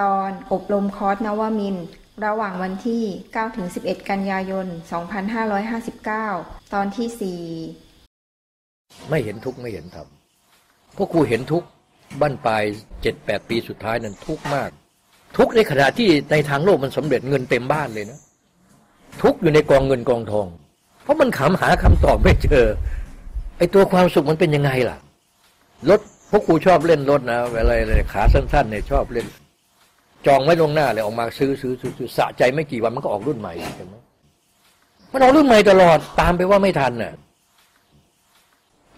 ตอนอบรมคอร์สนวมิน ระหว่างวันที่ 9-11 กันยายน 2559 ตอนที่ 4 ไม่เห็นทุกข์ไม่เห็นธรรมพวกครูเห็นทุกข์บั้นปลายเจ็ดแปดปีสุดท้ายนั้นทุกข์มาก ทุกข์ในขณะที่ในทางโลกมันสำเร็จเงินเต็มบ้านเลยนะ ทุกข์อยู่ในกองเงินกองทอง เพราะมันขำหาคำตอบไม่เจอไอตัวความสุขมันเป็นยังไงล่ะรถพวกครูชอบเล่นรถนะอะไรขาสั้นๆเนี่ยชอบเล่น จองไว้ลงหน้าเลยออกมาซื้อซื้อซื้ออสะใจไม่กี่วันมันก็ออกรุ่นใหม่ใช่ไหมมันออกรุ่นใหม่ตลอดตามไปว่าไม่ทันน่ะ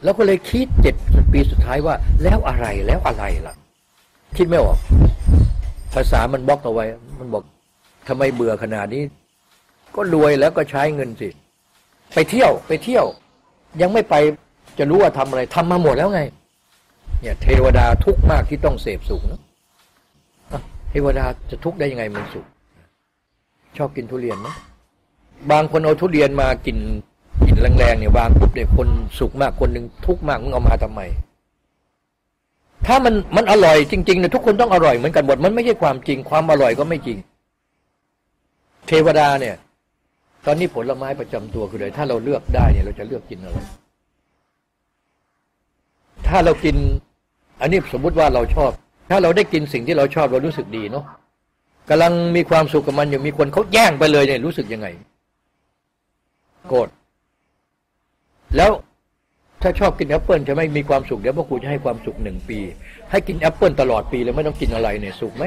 แล้วก็เลยคิดเจ็ดปีสุดท้ายว่า แล้วอะไรแล้วอะไรล่ะ คิดไม่ออก ภาษามันบล็อกเอาไว้ มันบอกทำไมเบื่อขนาดนี้ ก็รวยแล้วก็ใช้เงินสิไปเที่ยวไปเที่ยว ยังไม่ไปจะรู้ว่าทำอะไรทำมาหมดแล้วไง เนี่ย เทวดาทุกข์มากที่ต้องเสพสุขนะ เทวดาจะทุกข์ได้ยังไงมันสุข ชอบกินทุเรียนไหมบางคนเอาทุเรียนมากินกินแรงๆเนี่ยบางปุ๊บเนี่ยคนสุขมากคนหนึ่งทุกข์มากมึงเอามาทำไม ถ้ามันมันอร่อยจริงๆเนี่ยทุกคนต้องอร่อยเหมือนกันหมดมันไม่ใช่ความจริง ความอร่อยก็ไม่จริง เทวดาเนี่ย ตอนนี้ผลไม้ประจำตัวคืออะไรถ้าเราเลือกได้เนี่ย เราจะเลือกกินอะไร ถ้าเรากิน อันนี้สมมุติว่าเราชอบ ถ้าเราได้กินสิ่งที่เราชอบเรารู้สึกดีเนาะกำลังมีความสุขกับมันอยู่มีคนเขาแย่งไปเลยเนี่ยรู้สึกยังไง โกรธแล้วถ้าชอบกินแอปเปิลจะไม่มีความสุขเดี๋ยวพ่อครูจะให้ความสุขหนึ่งปี ให้กินแอปเปิลตลอดปีเลยไม่ต้องกินอะไรเนี่ยสุขไหม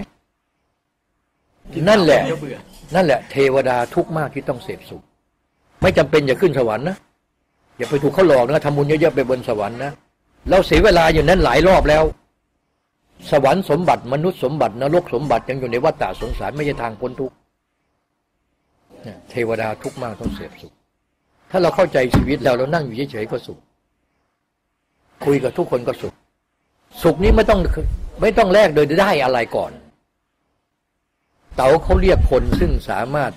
นั่นแหละ นั่นแหละ เทวดาทุกข์มากที่ต้องเสพสุข ไม่จำเป็นอย่าขึ้นสวรรค์นะอย่าไปถูกเขาหลอกนะทำบุญเยอะๆไปบนสวรรค์นะเราเสียเวลาอยู่นั้นหลายรอบแล้ว สวรรค์สมบัติมนุษย์สมบัตินรกสมบัติยังอยู่ในวัฏฏะสงสารไม่ใช่ทางพ้นทุกข์เทวดาทุกข์มากต้องเสพสุข ถ้าเราเข้าใจชีวิตแล้วเรานั่งอยู่เฉยๆก็สุข คุยกับทุกคนก็สุข สุขนี้ไม่ต้องไม่ต้องแลกโดยได้อะไรก่อน เต๋าเขาเรียกคนซึ่งสามารถ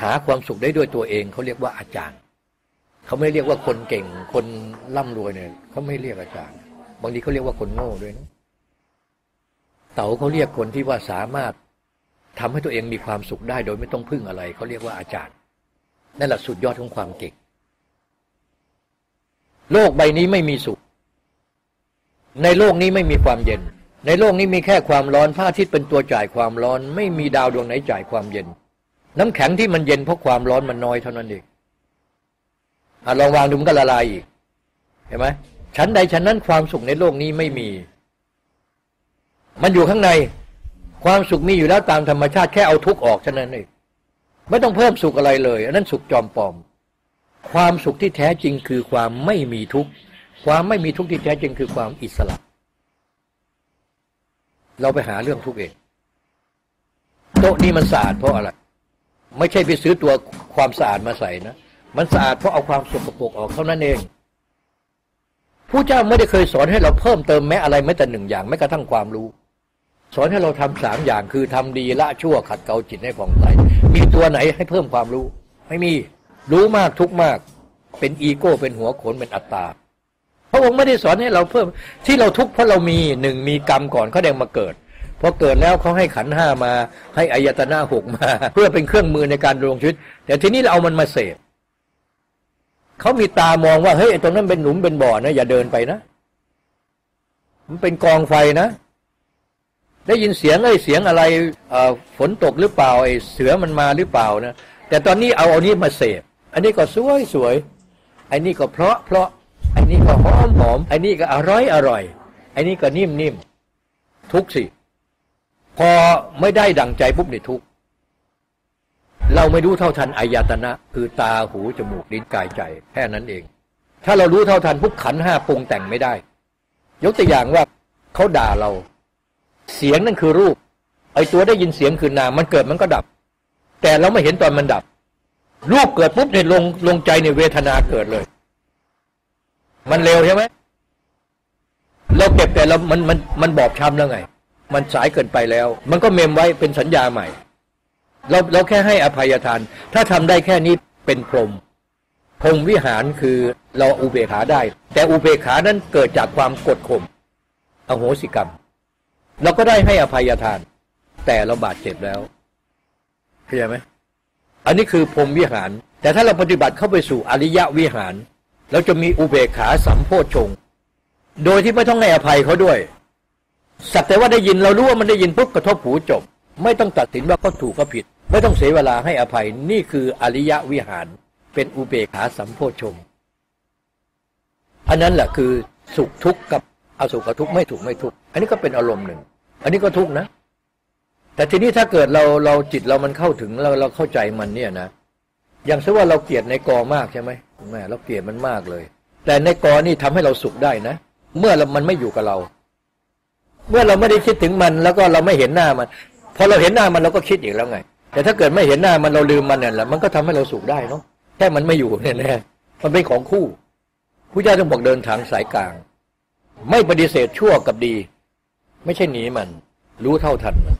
หาความสุขได้ด้วยตัวเองเขาเรียกว่าอาจารย์ เขาไม่เรียกว่าคนเก่งคนร่ำรวยเนี่ยเขาไม่เรียกอาจารย์ บางทีเขาเรียกว่าคนโง่ด้วยนะเต๋าเขาเรียกคนที่ว่าสามารถทำให้ตัวเองมีความสุขได้ โดยไม่ต้องพึ่งอะไร เขาเรียกว่าอาจารย์นั่นแหละสุดยอดของความเก่ง โลกใบนี้ไม่มีสุข ในโลกนี้ไม่มีความเย็น ในโลกนี้มีแค่ความร้อนพระอาทิตย์เป็นตัวจ่ายความร้อน ไม่มีดาวดวงไหนจ่ายความเย็น น้ำแข็งที่มันเย็นเพราะความร้อนมันน้อยเท่านั้นเองอลองวางดูมันก็ละลายอีก เห็นไหม ชั้นใดชั้นนั้นความสุขในโลกนี้ไม่มี มันอยู่ข้างในความสุขมีอยู่แล้วตามธรรมชาติแค่เอาทุกข์ออกเท่านั้นเองไม่ต้องเพิ่มสุขอะไรเลย อันนั้นสุขจอมปลอม ความสุขที่แท้จริงคือความไม่มีทุกข์ความไม่มีทุกข์ที่แท้จริงคือความอิสระ เราไปหาเรื่องทุกข์เองโต๊ะนี้มันสะอาดเพราะอะไร ไม่ใช่ไปซื้อตัวความสะอาดมาใส่นะ มันสะอาดเพราะเอาความสกปรกออกเท่านั้นเอง ผู้เจ้าไม่ได้เคยสอนให้เราเพิ่มเติมแม้อะไรแม้แต่หนึ่งอย่างแม้กระทั่งความรู้ สอนให้เราทำสามอย่างคือทำดีละชั่วขัดเกลาจิตให้ผ่องใสมีตัวไหนให้เพิ่มความรู้ ไม่มีรู้มากทุกมาก เป็นอีโก้เป็นหัวโขนเป็นอัตตาพระองค์ไม่ได้สอนให้เราเพิ่ม ที่เราทุกข์เพราะเรามีหนึ่งมีกรรมก่อนเขาแดงมาเกิดพอเกิดแล้วเขาให้ขันห้ามา ให้อายตนะหกมา เพื่อเป็นเครื่องมือในการดำรงชีวิต แต่ทีนี้เราเอามันมาเสพ เขามีตามองว่าเฮ้ยตรงนั้นเป็นหลุมเป็นบ่อนะอย่าเดินไปนะมันเป็นกองไฟนะ ได้ยินเสียงไอ้เสียงอะไรฝนตกหรือเปล่าไอ้เสือมันมาหรือเปล่านะแต่ตอนนี้เอาเอานี้มาเสพอันนี้ก็สวยสวยอ้นี่ก็เพราะเพราะอ้นี่ก็หอมหอมอ้นี่ก็อร่อยอร่อยอ้นี่ก็นิ่มนิ่มทุกสิ พอไม่ได้ดั่งใจปุ๊บเนี่ทุก เราไม่รู้เท่าทันอายตนะ คือตาหูจมูกลิ้นกายใจแค่นั้นเอง ถ้าเรารู้เท่าทันปุ๊บขันห้าปรุงแต่งไม่ได้ ยกตัวอย่างว่าเขาด่าเรา เสียงนั่นคือรูป ไอตัวได้ยินเสียงคือนามมันเกิดมันก็ดับ แต่เราไม่เห็นตอนมันดับ รูปเกิดปุ๊บเนี่ยลงลงใจในเวทนาเกิดเลย มันเร็วใช่ไหมเราเก็บแต่เรามันมันมันบอบช้ำแล้วไง มันสายเกินไปแล้ว มันก็เมมไว้เป็นสัญญาใหม่ เราเราแค่ให้อภัยทาน ถ้าทำได้แค่นี้เป็นพรหมพรหมวิหารคือเราอุเบกขาได้ แต่อุเบกขานั้นเกิดจากความกดข่มอโหสิกรรม เราก็ได้ให้อภัยทาน แต่เราบาดเจ็บแล้วเข้าใจไหมอันนี้คือพรหมวิหาร แต่ถ้าเราปฏิบัติเข้าไปสู่อริยะวิหาร เราจะมีอุเบกขาสัมโพชง โดยที่ไม่ต้องให้อภัยเขาด้วย สักแต่ว่าได้ยินเรารู้ว่ามันได้ยินปุ๊บกระทบหูจบ ไม่ต้องตัดสินว่าเขาถูกเขาผิด ไม่ต้องเสียเวลาให้อภัยนี่คืออริยวิหาร เป็นอุเบกขาสัมโพชฌงอันนั้นแหละคือสุขทุกข์กับอสุขกับทุกข์ไม่ถูกไม่ทุกข์อันนี้ก็เป็นอารมณ์หนึ่ง อันนี้ก็ทุกข์นะ แต่ทีนี้ถ้าเกิดเราเราจิตเรามันเข้าถึงเราเราเข้าใจมันเนี่ยนะ อย่างเช่นว่าเราเกลียดในกอมากใช่ไหมแม่เราเกลียดมันมากเลย แต่ในกอนี่ทำให้เราสุขได้นะ เมื่อเรามันไม่อยู่กับเรา เมื่อเราไม่ได้คิดถึงมันแล้วก็เราไม่เห็นหน้ามันพอเราเห็นหน้ามันเราก็คิดอีกแล้วไง แต่ถ้าเกิดไม่เห็นหน้ามันเราลืมมันเนี่ยแหละมันก็ทำให้เราสุขได้เนาะแค่มันไม่อยู่เนี่ยแน่มันเป็นของคู่ผู้เจ้าต้องบอกเดินทางสายกลาง ไม่ปฏิเสธชั่วกับดี ไม่ใช่หนีมัน รู้เท่าทันมัน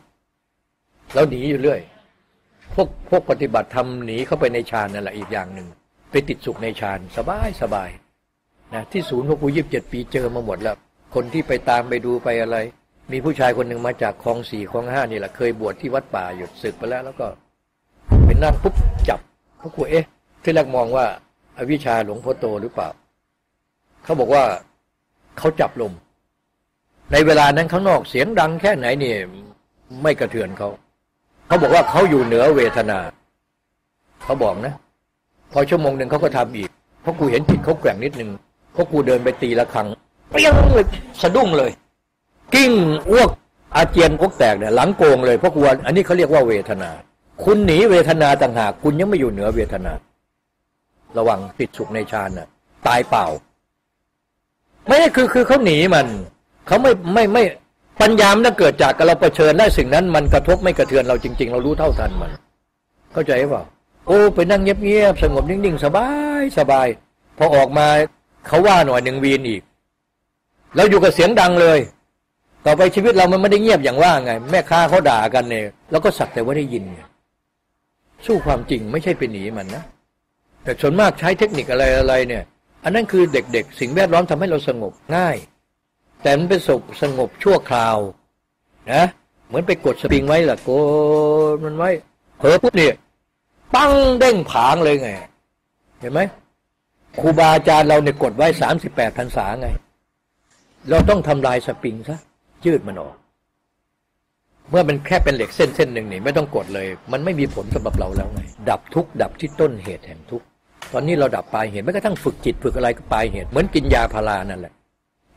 แล้วหนีอยู่เรื่อย พวกพวกปฏิบัติทำหนีเข้าไปในฌานนั่นแหละอีกอย่างหนึ่งไปติดสุขในฌานสบายสบายนะที่ศูนย์พวกกูยีิบเจ็ดปีเจอมาหมดแล้ว คนที่ไปตามไปดูไปอะไร มีผู้ชายคนหนึ่งมาจากคลองสี่คลองห้านี่แหละเคยบวชที่วัดป่าหยุดศึกไปแล้ว แล้วก็ไปนั่งปุ๊บจับเขาคุยเอ๊ะ ที่แรกมองว่าอวิชชาหลวงพ่อโตหรือเปล่า เขาบอกว่าเขาจับลม ในเวลานั้นข้างนอกเสียงดังแค่ไหนเนี่ยไม่กระเทือนเขา เขาบอกว่าเขาอยู่เหนือเวทนา เขาบอกนะ พอชั่วโมงหนึ่งเขาก็ทำอีก เพราะกูเห็นจิตเขาแกว่งนิดนึงเพราะกูเดินไปตีละครังเปี้ยงเลยสะดุ้งเลย กิ้งอ้วกอาเจียนอ้วกแตกเนี่ยหลังโกงเลยเพราะกูว่าอันนี้เขาเรียกว่าเวทนา คุณหนีเวทนาต่างหาก คุณยังไม่อยู่เหนือเวทนา ระวังติดสุขในฌานน่ะ ตายเปล่า ไม่ได้คือคือเขาหนีมันเขาไม่ไม่ไม่ปัญญามนเกิดจากเราเผชิญได้สิ่งนั้น มันกระทบไม่กระเทือนเราจริง ๆ เรารู้เท่าทันมัน เข้าใจเปล่าโอ้ไปนั่งเงียบๆสงบนิ่งๆสบายสบายพอออกมาเขาว่าหน่อยหนึ่งวีนอีกเราอยู่กับเสียงดังเลย ต่อไปชีวิตเรามันไม่ได้เงียบอย่างว่าไง แม่ค้าเขาด่ากันเนี่ยเราก็สักแต่ว่าได้ยิน สู้ความจริงไม่ใช่ไปหนีมันนะแต่ส่วนมากใช้เทคนิคอะไรอะไรเนี่ย อันนั้นคือเด็กๆ สิ่งแวดล้อมทำให้เราสงบง่าย แต่มันเป็นสุขสงบชั่วคราวนะเหมือนไปกดสปริงไว้ล่ะโกดมันไว้เผลอปุ๊บเนี่ยปังเด้งผางเลยไง เห็นไหมครูบาอาจารย์เราเนี่ยกดไว้สามสิบแปดพรรษาไง เราต้องทำลายสปริงซะ ยืดมันออก เมื่อมันแค่เป็นเหล็กเส้นเส้นหนึ่งนี่ไม่ต้องกดเลย มันไม่มีผลสำหรับเราแล้วไง ดับทุกดับที่ต้นเหตุแห่งทุกตอนนี้เราดับปลายเหตุไม่กระทั่งฝึกจิตฝึกอะไรก็ปลายเหตุเหมือนกินยาพารานั่นแหละ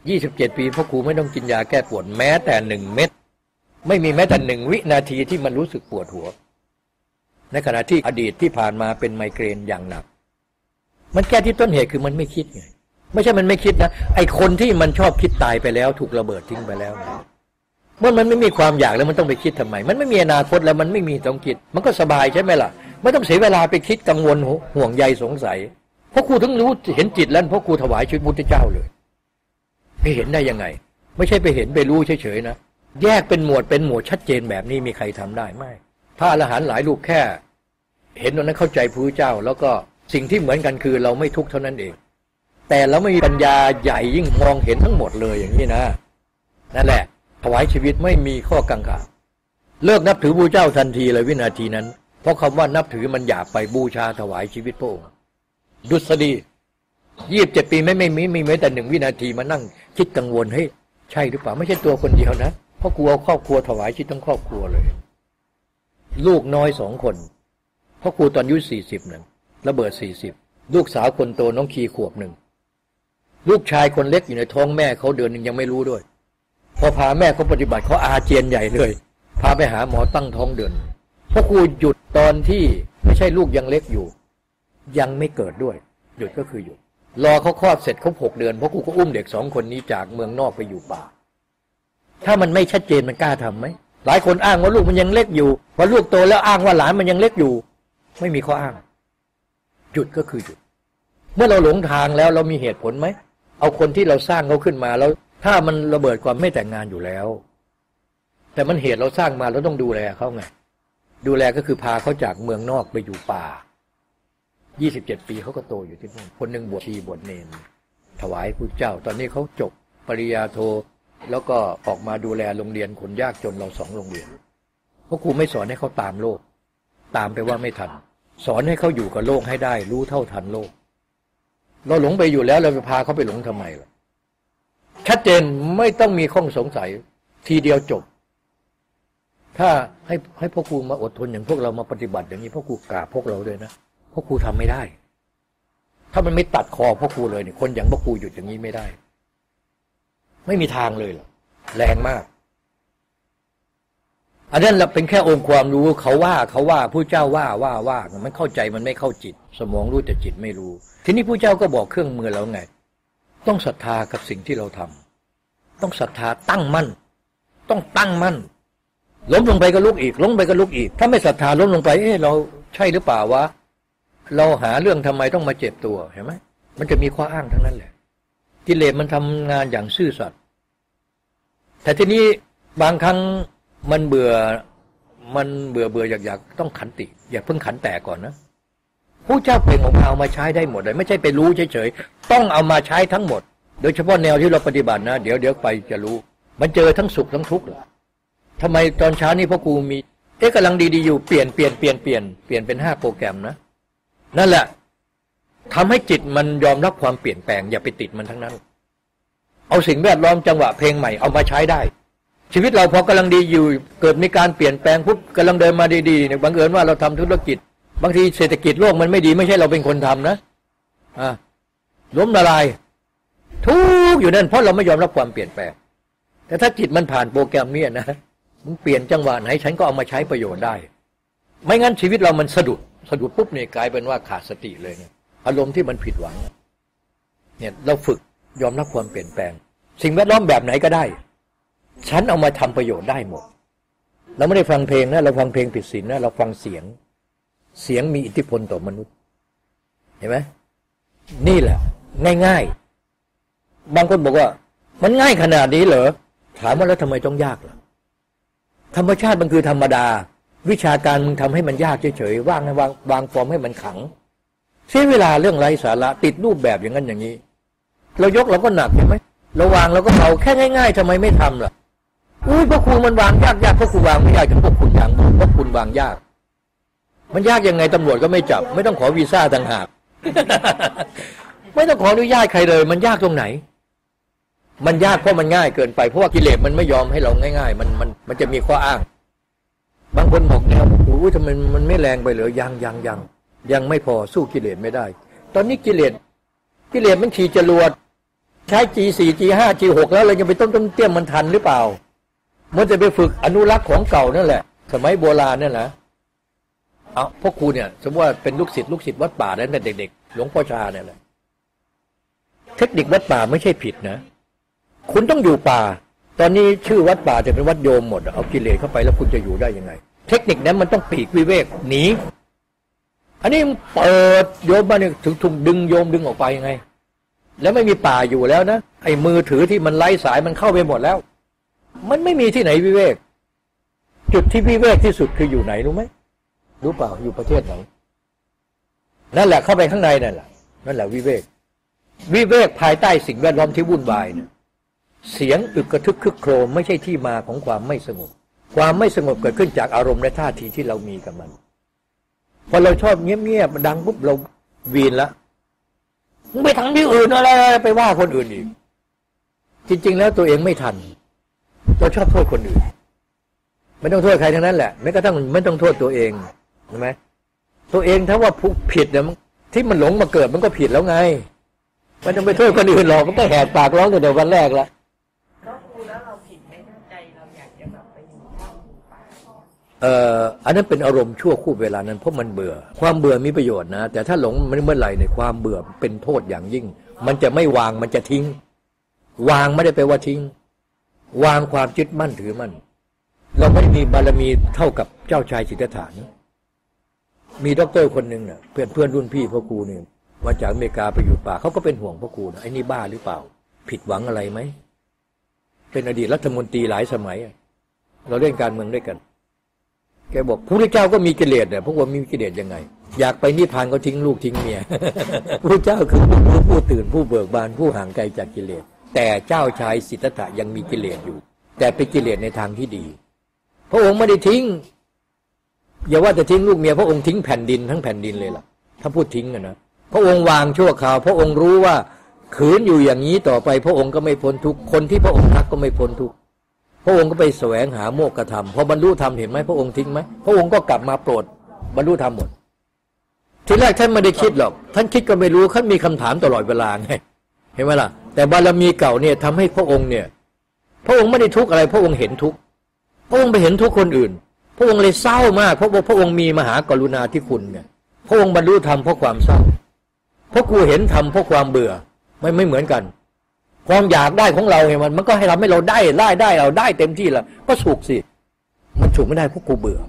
ยี่สิบเจ็ดปีพ่อครูไม่ต้องกินยาแก้ปวดแม้แต่หนึ่งเม็ดไม่มีแม้แต่หนึ่งวินาทีที่มันรู้สึกปวดหัว ในขณะที่อดีตที่ผ่านมาเป็นไมเกรนอย่างหนัก มันแก้ที่ต้นเหตุคือมันไม่คิดไง ไม่ใช่มันไม่คิดนะไอคนที่มันชอบคิดตายไปแล้ว ถูกระเบิดทิ้งไปแล้วเมื่อมันไม่มีความอยากแล้วมันต้องไปคิดทำไม มันไม่มีอนาคตแล้วมันไม่มีต้องคิด มันก็สบายใช่ไหมล่ะ ไม่ต้องเสียเวลาไปคิดกังวลห่วงใยสงสัย เพราะครูถึงรู้เห็นจิตแล้วเพราะครูถวายชีวิตพุทธเจ้าเลยไปเห็นได้ยังไง ไม่ใช่ไปเห็นไปรู้เฉยๆนะแยกเป็นหมวดเป็นหมวดชัดเจนแบบนี้มีใครทำได้ไหมพระอรหันต์หลายรูปแค่ เห็นตรงนั้นเข้าใจพระเจ้า แล้วก็สิ่งที่เหมือนกันคือเราไม่ทุกข์เท่านั้นเอง แต่เราไม่มีปัญญาใหญ่ยิ่งมองเห็นทั้งหมดเลยอย่างนี้นะนั่นแหละ ถวายชีวิตไม่มีข้อกังขาเลิกนับถือพระเจ้าทันทีเลยวินาทีนั้น เพราะคำว่านับถือมันหยาบไปบูชาถวายชีวิตพระองค์ดุษฎียี่สิบเจ็ดปีไม่ไม่มีไม่แม้แต่หนึ่งวินาทีมานั่ง คิดกังวลเฮ้ยใช่หรือเปล่า ไม่ใช่ตัวคนเดียวนะเพราะกลัวครอบครัวถวายชีวิตทั้งครอบครัวเลย ลูกน้อยสองคนพราะครูตอนอายุสี่สิบหนั้นระเบิดสี่สิบลูกสาวคนโตน้องคีขวบหนึ่ง ลูกชายคนเล็กอยู่ในท้องแม่เขาเดือนหนึ่งยังไม่รู้ด้วย พอพาแม่เขาปฏิบัติเขาอาเจียนใหญ่เลย พาไปหาหมอตั้งท้องเดือนพราะครูหยุดตอนที่ไม่ใช่ลูกยังเล็กอยู่ ยังไม่เกิดด้วย หยุดก็คือหยุดรอเขาคลอดเสร็จเขาหกเดือนเพราะครูก็อุ้มเด็กสองคนนี้จากเมืองนอกไปอยู่ป่า ถ้ามันไม่ชัดเจนมันกล้าทํำไหมหลายคนอ้างว่าลูกมันยังเล็กอยู่พอลูกโตแล้วอ้างว่าหลานมันยังเล็กอยู่ ไม่มีข้ออ้าง หยุดก็คือหยุด เมื่อเราหลงทางแล้วเรามีเหตุผลไหม เอาคนที่เราสร้างเขาขึ้นมาแล้ว ถ้ามันระเบิดความไม่แต่งงานอยู่แล้ว แต่มันเหตุเราสร้างมาเราต้องดูแลเขาไงดูแลก็คือพาเขาจากเมืองนอกไปอยู่ป่ายี่สิบเจ็ดปีเขาก็โตอยู่ที่นู่นคนหนึ่งบวชชีบวชเนนถวายพระเจ้า ตอนนี้เขาจบปริญญาโท แล้วก็ออกมาดูแลโรงเรียนคนยากจนเราสองโรงเรียนเพราะครูไม่สอนให้เขาตามโลก ตามไปว่าไม่ทัน สอนให้เขาอยู่กับโลกให้ได้ รู้เท่าทันโลก เราหลงไปอยู่แล้วเราจะพาเขาไปหลงทำไมล่ะชัดเจนไม่ต้องมีข้องสงสัยทีเดียวจบ ถ้าให้ให้พ่อครูมาอดทนอย่างพวกเรามาปฏิบัติ อย่างนี้พ่อครูกราบพวกเราเลยนะพ่อครูทำไม่ได้ ถ้ามันไม่ตัดคอพ่อครูเลยเนี่ยคนอย่างพ่อครูหยุดอย่างนี้ไม่ได้ ไม่มีทางเลยหรอแรงมาก อันนั้นเราเป็นแค่องค์ความรู้เขาว่าเขาว่าผู้เจ้าว่าว่าว่ามันเข้าใจมันไม่เข้าจิต สมองรู้แต่จิตไม่รู้ ทีนี้ผู้เจ้าก็บอกเครื่องมือแล้วไง ต้องศรัทธากับสิ่งที่เราทำต้องศรัทธาตั้งมั่น ต้องตั้งมั่น ล้มลงไปก็ลุกอีก ล้มไปก็ลุกอีก ถ้าไม่ศรัทธาล้มลงไป เอ๊ะเราใช่หรือเปล่าวะเราหาเรื่องทำไมต้องมาเจ็บตัวเห็นไหมมันจะมีข้ออ้างทั้งนั้นแหละ กิเลสมันทำงานอย่างซื่อสัตย์แต่ทีนี้บางครั้ง มันเบื่อมันเบื่อเบื่ออยากอยากต้องขันติ อย่าเพิ่งขันแตกก่อนนะผู้เจ้าเปล่งออกมาเอามาใช้ได้หมดเลย ไม่ใช่ไปรู้เฉยๆต้องเอามาใช้ทั้งหมด โดยเฉพาะแนวที่เราปฏิบัตินะ เดี๋ยวเดี๋ยวไปจะรู้ มันเจอทั้งสุขทั้งทุกข์ทำไมตอนเช้านี้พ่อครูมีเอ๊ะกำลังดีๆอยู่เปลี่ยนเปลี่ยนเปลี่ยนเปลี่ยนเปลี่ยนเป็นห้าโปรแกรมนะนั่นแหละทำให้จิตมันยอมรับความเปลี่ยนแปลง อย่าไปติดมันทั้งนั้น เอาสิ่งแวดล้อมจังหวะเพลงใหม่เอามาใช้ได้ ชีวิตเราพอกำลังดีอยู่ เกิดมีการเปลี่ยนแปลงปุ๊บกำลังเดินมาดีๆเนี่ยบังเอิญว่าเราทำธุรกิจ บางทีเศรษฐกิจโลกมันไม่ดีไม่ใช่เราเป็นคนทำนะอ่าล้มละลาย ทุกอยู่นั่นเพราะเราไม่ยอมรับความเปลี่ยนแปลง แต่ถ้าจิตมันผ่านโปรแกรมนี้นะมันเปลี่ยนจังหวะไหนฉันก็เอามาใช้ประโยชน์ได้ ไม่งั้นชีวิตเรามันสะดุดสะดุดปุ๊บเนี่ยกลายเป็นว่าขาดสติเลยเนี่ยอารมณ์ที่มันผิดหวังเนี่ยเราฝึกยอมรับความเปลี่ยนแปลง สิ่งแวดล้อมแบบไหนก็ได้ ฉันเอามาทำประโยชน์ได้หมด เราไม่ได้ฟังเพลงนะเราฟังเพลงผิดศีลนะเราฟังเสียง เสียงมีอิทธิพลต่อมนุษย์ เห็นไหมนี่แหละ ง่ายๆ บางคนบอกว่า มันง่ายขนาดนี้เหรอถามว่าแล้วทำไมต้องยากล่ะ ธรรมชาติมันคือธรรมดา วิชาการมึงทำให้มันยากเฉยๆว่างให้วางวางฟอร์มให้มันขังเสียเวลาเรื่องไร้สาระติดรูปแบบอย่างนั้นอย่างนี้ เรายกเราก็หนักใช่ไหมเราวางเราก็เบาแค่ง่าย ๆทำไมไม่ทำล่ะ อุ้ยพวกคุณมันวางยากยากพวกคุณวางไม่ยากแต่พวกคุณอย่างพวกคุณวางยาก มันยากยังไงตำรวจก็ไม่จับ ไม่ต้องขอวีซ่าต่างหากไม่ต้องขออนุญาตใครเลย มันยากตรงไหน มันยากเพราะมันง่ายเกินไปเพราะว่ากิเลสมันไม่ยอมให้เราง่าย ๆ มันมันมันจะมีข้ออ้าง บางคนบอกแนวโอ้ยทำไมมันไม่แรงไปเหรอยังยังยังยังไม่พอสู้กิเลสไม่ได้ ตอนนี้กิเลสกิเลสมันขี่จรวด ใช้ G4 G5 G6 แล้วเรายังไปต้มต้มเตี้ยมมันทันหรือเปล่า มันจะไปฝึกอนุรักษ์ของเก่านั่นแหละ สมัยโบราณนั่นแหละเอาพวกครูเนี่ย สมมติว่าเป็นลูกศิษย์ลูกศิษย์วัดป่าตั้งแต่เด็กๆหลวงพ่อชาเนี่ยแหละเทคนิควัดป่าไม่ใช่ผิดนะ คุณต้องอยู่ป่า ตอนนี้ชื่อวัดป่าจะเป็นวัดโยมหมด เอากิเลสเข้าไปแล้วคุณจะอยู่ได้ยังไง เทคนิคนั้นมันต้องปีกวิเวกหนีอันนี้เปิดโยมมาเนี่ยถึงถูกดึงโยมดึงออกไปยังไง แล้วไม่มีป่าอยู่แล้วนะไอ้มือถือที่มันไร้สายมันเข้าไปหมดแล้ว มันไม่มีที่ไหนวิเวก จุดที่วิเวกที่สุดคืออยู่ไหนรู้ไหมรู้เปล่าอยู่ประเทศไหนนั่นแหละเข้าไปข้างในนั่นแหละนั่นแหละวิเวก วิเวกภายใต้สิ่งแวดล้อมที่วุ่นวายเนี่ยเสียงอึกกระทึกคึกโครมไม่ใช่ที่มาของความไม่สงบ ความไม่สงบเกิดขึ้นจากอารมณ์และท่าทีที่เรามีกับมันพอเราชอบเงียบๆดังปุ๊บเราวีนละมึงไปทางที่อื่นอะไรไปว่าคนอื่นอีก จริง ๆ แล้วตัวเองไม่ทัน เราชอบโทษคนอื่นไม่ต้องโทษใครทั้งนั้นแหละแม้กระทั่งไม่ต้องโทษตัวเองใช่ไหมตัวเองถ้าว่าผู้ผิดเนี่ยที่มันหลงมาเกิดมันก็ผิดแล้วไงไม่ต้องไปโทษคนอื่นหรอกก็ไปแหกปากร้องแต่เดี๋ยววันแรกละเราผิดไหมถ้าใจเราอยากจะแบบไปอยู่ถ้ำอยู่ป่าเอออันนั้นเป็นอารมณ์ชั่วคู่เวลานั้นเพราะมันเบื่อ ความเบื่อมีประโยชน์นะ แต่ถ้าหลงมันเมื่อไหร่ในความเบื่อเป็นโทษอย่างยิ่ง มันจะไม่วางมันจะทิ้ง วางไม่ได้แปลว่าทิ้ง วางความยึดมั่นถือมั่น เราไม่มีบารมีเท่ากับเจ้าชายสิทธัตถะนะมีด็อกเตอร์คนหนึ่งเน่ะเพื่อนเพื่อนรุ่นพี่พ่อครูเนี่ยมาจากอเมริกาไปอยู่ป่าเขาก็เป็นห่วงพ่อครูนะไอ้นี่บ้าหรือเปล่า ผิดหวังอะไรไหมเป็นอดีตรัฐมนตรีหลายสมัย เราเล่นการเมืองด้วยกัน แกบอกพระเจ้าก็มีกิเลสเนี่ยพวกว่ามีกิเลสยังไง อยากไปนิพพานก็ทิ้งลูกทิ้งเมียพระเจ้าคือผู้รู้ผู้ตื่นผู้เบิกบานผู้ห่างไกลจากกิเลส แต่เจ้าชายสิทธัตถะยังมีกิเลสอยู่ แต่เป็นกิเลสในทางที่ดี พระองค์ไม่ได้ทิ้ง อย่าว่าแต่ทิ้งลูกเมียพระองค์ทิ้งแผ่นดินทั้งแผ่นดินเลยล่ะ ถ้าพูดทิ้งอะนะพระองค์วางชั่วคราว พระองค์รู้ว่าขืนอยู่อย่างนี้ต่อไป พระองค์ก็ไม่พ้นทุกคนที่พระองค์รักก็ไม่พ้นทุกพระองค์ก็ไปแสวงหาโมกขธรรมพอบรรลุธรรมเห็นไหมพระองค์ทิ้งไหมพระองค์ก็กลับมาโปรดบรรลุธรรมหมดทีแรกท่านไม่ได้คิดหรอก ท่านคิดก็ไม่รู้ท่านมีคำถามตลอดเวลาไงเห็นไหมล่ะ แต่บารมีเก่าเนี่ยทำให้พระองค์เนี่ย พระองค์ไม่ได้ทุกข์อะไร พระองค์เห็นทุกข์พระองค์ไปเห็นทุกข์คนอื่น พระองค์เลยเศร้ามากเพราะว่าพระองค์มีมหากรุณาธิคุณเนี่ยพระองค์บรรลุธรรมเพราะความเศร้าเพราะกูเห็นธรรมเพราะความเบื่อไม่ไม่เหมือนกัน ความอยากได้ของเราเนี่ยมัน มันก็ให้ทำให้เราได้ได้ได้เราได้เต็มที่ล้วก็สุขสิมันสุขไม่ได้เพราะกูเบื่อ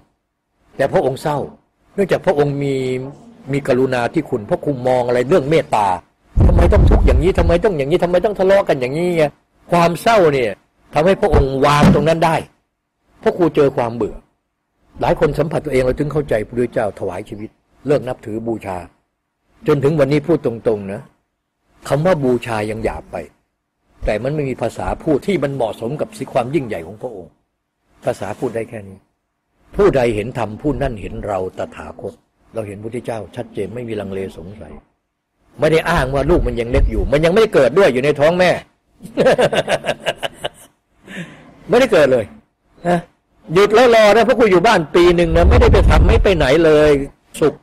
แต่พระองค์เศร้า เนื่องจากพระองค์มีมีกรุณาที่คุณพระคุณมองอะไรเรื่องเมตตา ทำไมต้องทุกข์อย่างนี้ทำไมต้องอย่างนี้ทำไมต้องทะเลาะกันอย่างนี้ไงความเศร้าเนี่ยทำให้พระองค์วางตรงนั้นได้เพราะครูเจอความเบื่อ หลายคนสัมผัสตัวเองเราถึงเข้าใจพระพุทธเจ้าถวายชีวิต เลิกนับถือบูชา จนถึงวันนี้พูดตรงๆนะคำว่าบูชายังหยาบไป แต่มันไม่มีภาษาพูดที่มันเหมาะสมกับสิความยิ่งใหญ่ของพระองค์ ภาษาพูดได้แค่นี้ ผู้ใดเห็นธรรมผู้นั่นเห็นเราตถาคต เราเห็นพระพุทธเจ้า ชัดเจนไม่มีลังเลสงสัย ไม่ได้อ้างว่าลูกมันยังเล็กอยู่ มันยังไม่ได้เกิดด้วยอยู่ในท้องแม่ ไม่ได้เกิดเลยนะหยุดแล้วรอนะเพราะกูอยู่บ้านปีหนึ่งนะไม่ได้ไปทำไม่ไปไหนเลย สุข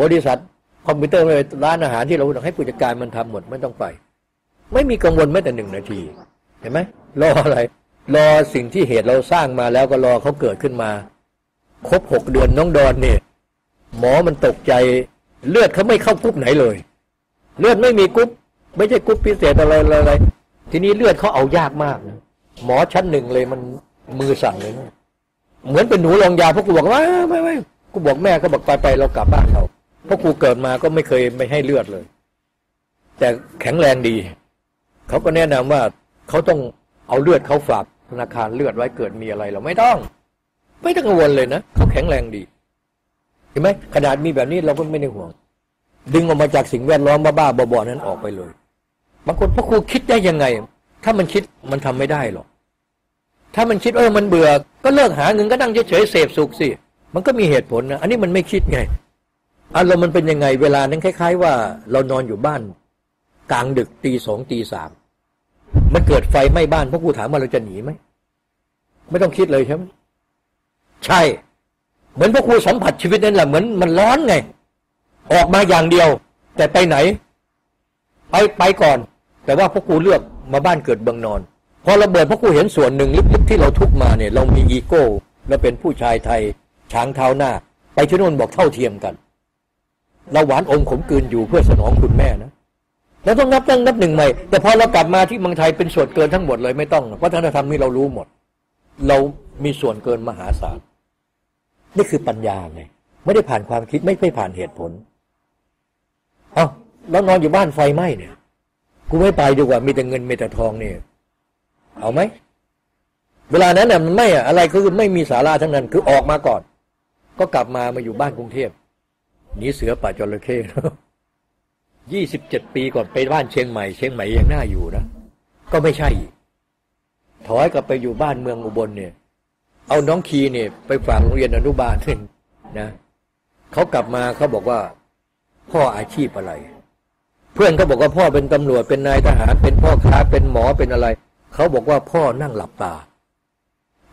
บริษัท คอมพิวเตอร์เลยร้านอาหารที่เราให้ผู้จัดการมันทำหมดไม่ต้องไป ไม่มีกังวลแม้แต่หนึ่งนาที เห็นไหมรออะไร รอสิ่งที่เหตุเราสร้างมาแล้วก็รอเขาเกิดขึ้นมา ครบหกเดือนน้องดอนเนี่ย หมอมันตกใจเลือดเขาไม่เข้ากรุ๊ปไหนเลย เลือดไม่มีกรุ๊ปไม่ใช่กรุ๊ปพิเศษอะไรอะไร ทีนี้เลือดเขาเอายากมากนะหมอชั้นหนึ่งเลยมันมือสั่นเลยนะเหมือนเป็นหนูรองยาพราะกูบอกว่าไม่ไม่กูบอกแม่ก็บอกไปไปเรากลับบ้านเราเพราะกูเกิดมาก็ไม่เคยไม่ให้เลือดเลย แต่แข็งแรงดี เขาก็แนะนำว่าเขาต้องเอาเลือดเขาฝากธนาคารเลือดไว้เกิดมีอะไรเราไม่ต้อง ไม่ต้องกังวลเลยนะเขาแข็งแรงดี เห็นไหมขนาดมีแบบนี้เราก็ไม่ได้ห่วง ดึงออกมาจากสิ่งแวดล้อมบ้าๆบอๆนั้นออกไปเลยบางคนพระครูคิดได้ยังไง ถ้ามันคิดมันทำไม่ได้หรอกถ้ามันคิดเออมันเบื่อ ก็เลิกหาเงินก็นั่งเฉยๆเสพสุขสิมันก็มีเหตุผลนะอันนี้มันไม่คิดไงอารมณ์มันเป็นยังไง เวลานั้นคล้าย ๆ ว่าเรานอนอยู่บ้าน กลางดึกตีสองตีสามมันเกิดไฟไหม้บ้านพระครูถามว่าเราจะหนีไหมไม่ต้องคิดเลยใช่ไหมใช่ เหมือนพระครูสัมผัสชีวิตนั่นแหละเหมือนมันร้อนไง ออกมาอย่างเดียว แต่ไปไหน ไปไปก่อน แต่ว่าพระครูเลือกมาบ้านเกิดเบืองนอน พอระเบิดพระครูเห็นส่วนหนึ่งลึกๆที่เราทุกมาเนี่ย เรามีอีโก้เราเป็นผู้ชายไทย ช้างเท้าหน้า ไปที่โน่นบอกเท่าเทียมกัน เราหวานอมขมกลืนอยู่เพื่อสนองคุณแม่นะเราต้องนับตั้งนับหนึ่งใหม่ แต่พอเรากลับมาที่เมืองไทยเป็นส่วนเกินทั้งหมดเลยไม่ต้องวัฒนธรรมนี้เรารู้หมด เรามีส่วนเกินมหาศาลนี่คือปัญญาไงไม่ได้ผ่านความคิดไม่ไม่ผ่านเหตุผล เอาแล้วนอนอยู่บ้านไฟไหม้เนี่ย กูไม่ไปดีกว่า มีแต่เงินมีแต่ทองเนี่ย เอาไหม เวลานั้นน่ะมันไม่อะอะไรคือไม่มีสาระทั้งนั้น คือออกมาก่อน ก็กลับมามาอยู่บ้านกรุงเทพหนีเสือป่าจระเข้ยี่สิบเจ็ดปีก่อนไปบ้านเชียงใหม่ เชียงใหม่ยังน่าอยู่นะ ก็ไม่ใช่ ถอยกลับไปอยู่บ้านเมืองอุบลเนี่ย เอาน้องคีเนี่ยไปฝากโรงเรียนอนุบาลขึ้นนะเขากลับมาเขาบอกว่า พ่ออาชีพอะไร เพื่อนเขาบอกว่าพ่อเป็นตำรวจเป็นนายทหารเป็นพ่อค้าเป็นหมอเป็นอะไร เขาบอกว่าพ่อนั่งหลับตา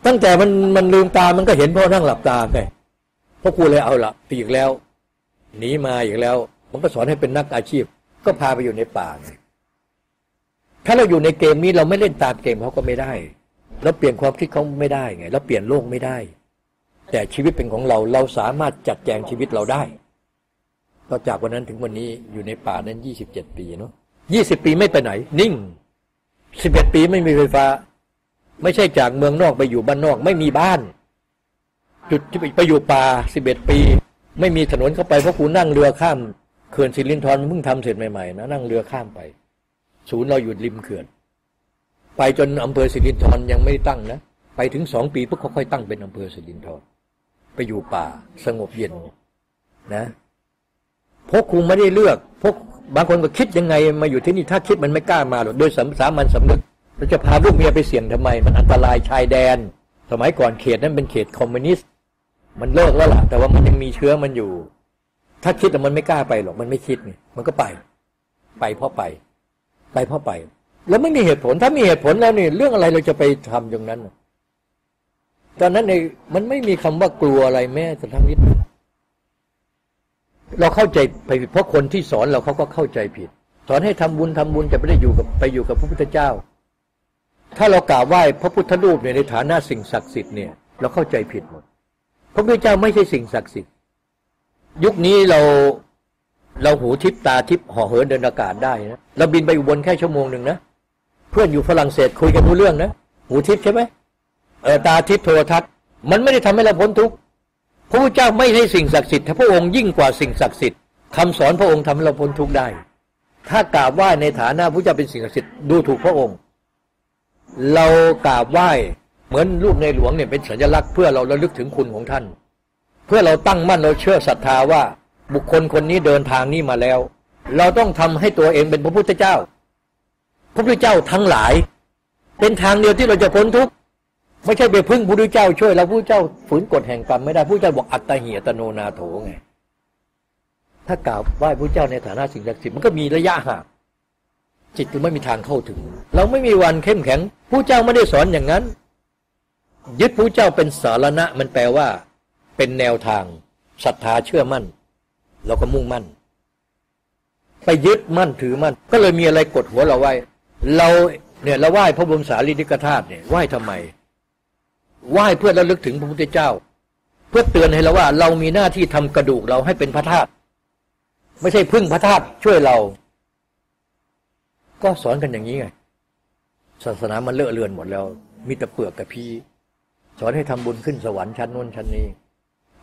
ตั้งแต่มันมันลืมตามันก็เห็นพ่อนั่งหลับตาไงพ่อครูเลยเอาละตีอีกแล้วหนีมาอีกแล้ว มันก็สอนให้เป็นนักอาชีพ ก็พาไปอยู่ในป่าถ้าเราอยู่ในเกมนี้เราไม่เล่นตามเกมเขาก็ไม่ได้เราเปลี่ยนความคิดเขาไม่ได้ไงเราเปลี่ยนโลกไม่ได้ แต่ชีวิตเป็นของเราเราสามารถจัดแจงชีวิตเราได้ ก็จากวันนั้นถึงวันนี้อยู่ในป่านั้นยี่สิบเจ็ดปีเนาะยี่สิบปีไม่ไปไหน นิ่งสิบเอ็ดปีไม่มีไฟฟ้า ไม่ใช่จากเมืองนอกไปอยู่บ้านนอกไม่มีบ้าน จุดที่ไปอยู่ป่าสิบเอ็ดปี ไม่มีถนนเข้าไปเพราะกูนั่งเรือข้ามเขื่อนสิรินธรเพิ่งทำเสร็จใหม่ๆนะนั่งเรือข้ามไป ศูนย์เราอยู่ริมเขื่อน ไปจนอำเภอสิรินธรยังไม่ตั้งนะไปถึงสองปีเพิ่งค่อยๆตั้งเป็นอำเภอสิรินธรไปอยู่ป่าสงบเย็นนะ พวกครูไม่ได้เลือกพวกบางคนก็คิดยังไงมาอยู่ที่นี่ถ้าคิดมันไม่กล้ามาหรอกโดยสาสามัญสำนึกเราจะพาลูกเมียไปเสี่ยงทำไม มันอันตรายชายแดน สมัยก่อนเขตนั้นเป็นเขตคอมมิวนิสต์มันเลิกแล้วล่ะ แต่ว่ามันยังมีเชื้อมันอยู่ ถ้าคิดแต่มันไม่กล้าไปหรอกมันไม่คิดไงมันก็ไป ไปเพราะไป ไปเพราะไป แล้วไม่มีเหตุผลถ้ามีเหตุผลแล้วนี่เรื่องอะไรเราจะไปทำอย่างนั้นตอนนั้นในมันไม่มีคำว่ากลัวอะไรแม้แต่ทั้งนิด เราเข้าใจไปผิดเพราะคนที่สอนเราเขาก็เข้าใจผิด สอนให้ทำบุญทำบุญจะไม่ได้อยู่กับไปอยู่กับพระพุทธเจ้า ถ้าเรากราบไหว้พระพุทธรูปเนี่ยในฐานะสิ่งศักดิ์สิทธิ์เนี่ยเราเข้าใจผิดหมด พระพุทธเจ้าไม่ใช่สิ่งศักดิ์สิทธิ์ ยุคนี้เราเราหูทิพตาทิพห่อเหินเดินอากาศได้นะเราบินไปอุบลแค่ชั่วโมงหนึ่งนะเพื่อนอยู่ฝรั่งเศสคุยกันรู้เรื่องนะหูทิพใช่ไหมเออตาทิพโทรทัศน์มันไม่ได้ทำให้เราพ้นทุกข์ พระพุทธเจ้าไม่ใช่สิ่งศักดิ์สิทธิ์แต่พระองค์ยิ่งกว่าสิ่งศักดิ์สิทธิ์คำสอนพระองค์ทำให้เราพ้นทุกข์ได้ ถ้ากราบไหว้ในฐานะพระเจ้าเป็นสิ่งศักดิ์สิทธิ์ดูถูกพระองค์ เรากราบไหว้เหมือนรูปในหลวงเนี่ยเป็นสัญลักษณ์เพื่อเราระลึกถึงคุณของท่าน เพื่อเราตั้งมั่นเราเชื่อศรัทธาว่าบุคคลคนนี้เดินทางนี้มาแล้ว เราต้องทำให้ตัวเองเป็นพระพุทธเจ้า พระพุทธเจ้าทั้งหลาย เป็นทางเดียวที่เราจะพ้นทุกข์ ไม่ใช่ไปพึ่งพระพุทธเจ้าช่วยเราพระพุทธเจ้าฝืนกฎแห่งกรรมไม่ได้พระเจ้าบอกอัตตาหิอัตโนนาโถไงถ้ากราบไหว้พระเจ้าในฐานะสิ่งศักดิ์สิทธิ์มันก็มีระยะห่างจิตมันไม่มีทางเข้าถึง เราไม่มีวันเข้มแข็งผู้เจ้าไม่ได้สอนอย่างนั้น ยึดผู้เจ้าเป็นสารณะมันแปลว่า เป็นแนวทางศรัทธาเชื่อมั่นเราก็มุ่งมั่น ไปยึดมั่นถือมั่น ก็เลยมีอะไรกดหัวเราไว้ เราเนี่ยเราไหว้พระบรมสารีริกธาตุเนี่ยไหว้ทำไม ไหว้เพื่อระลึกถึงพระพุทธเจ้า เพื่อเตือนให้เราว่า เรามีหน้าที่ทำกระดูกเราให้เป็นพระธาตุไม่ใช่พึ่งพระธาตุช่วยเรา ก็สอนกันอย่างนี้ไงศาสนามันเลอะเลือนหมดแล้ว มีแต่เปลือกกับพีสอนให้ทำบุญขึ้นสวรรค์ชั้นนู้นชั้นนี้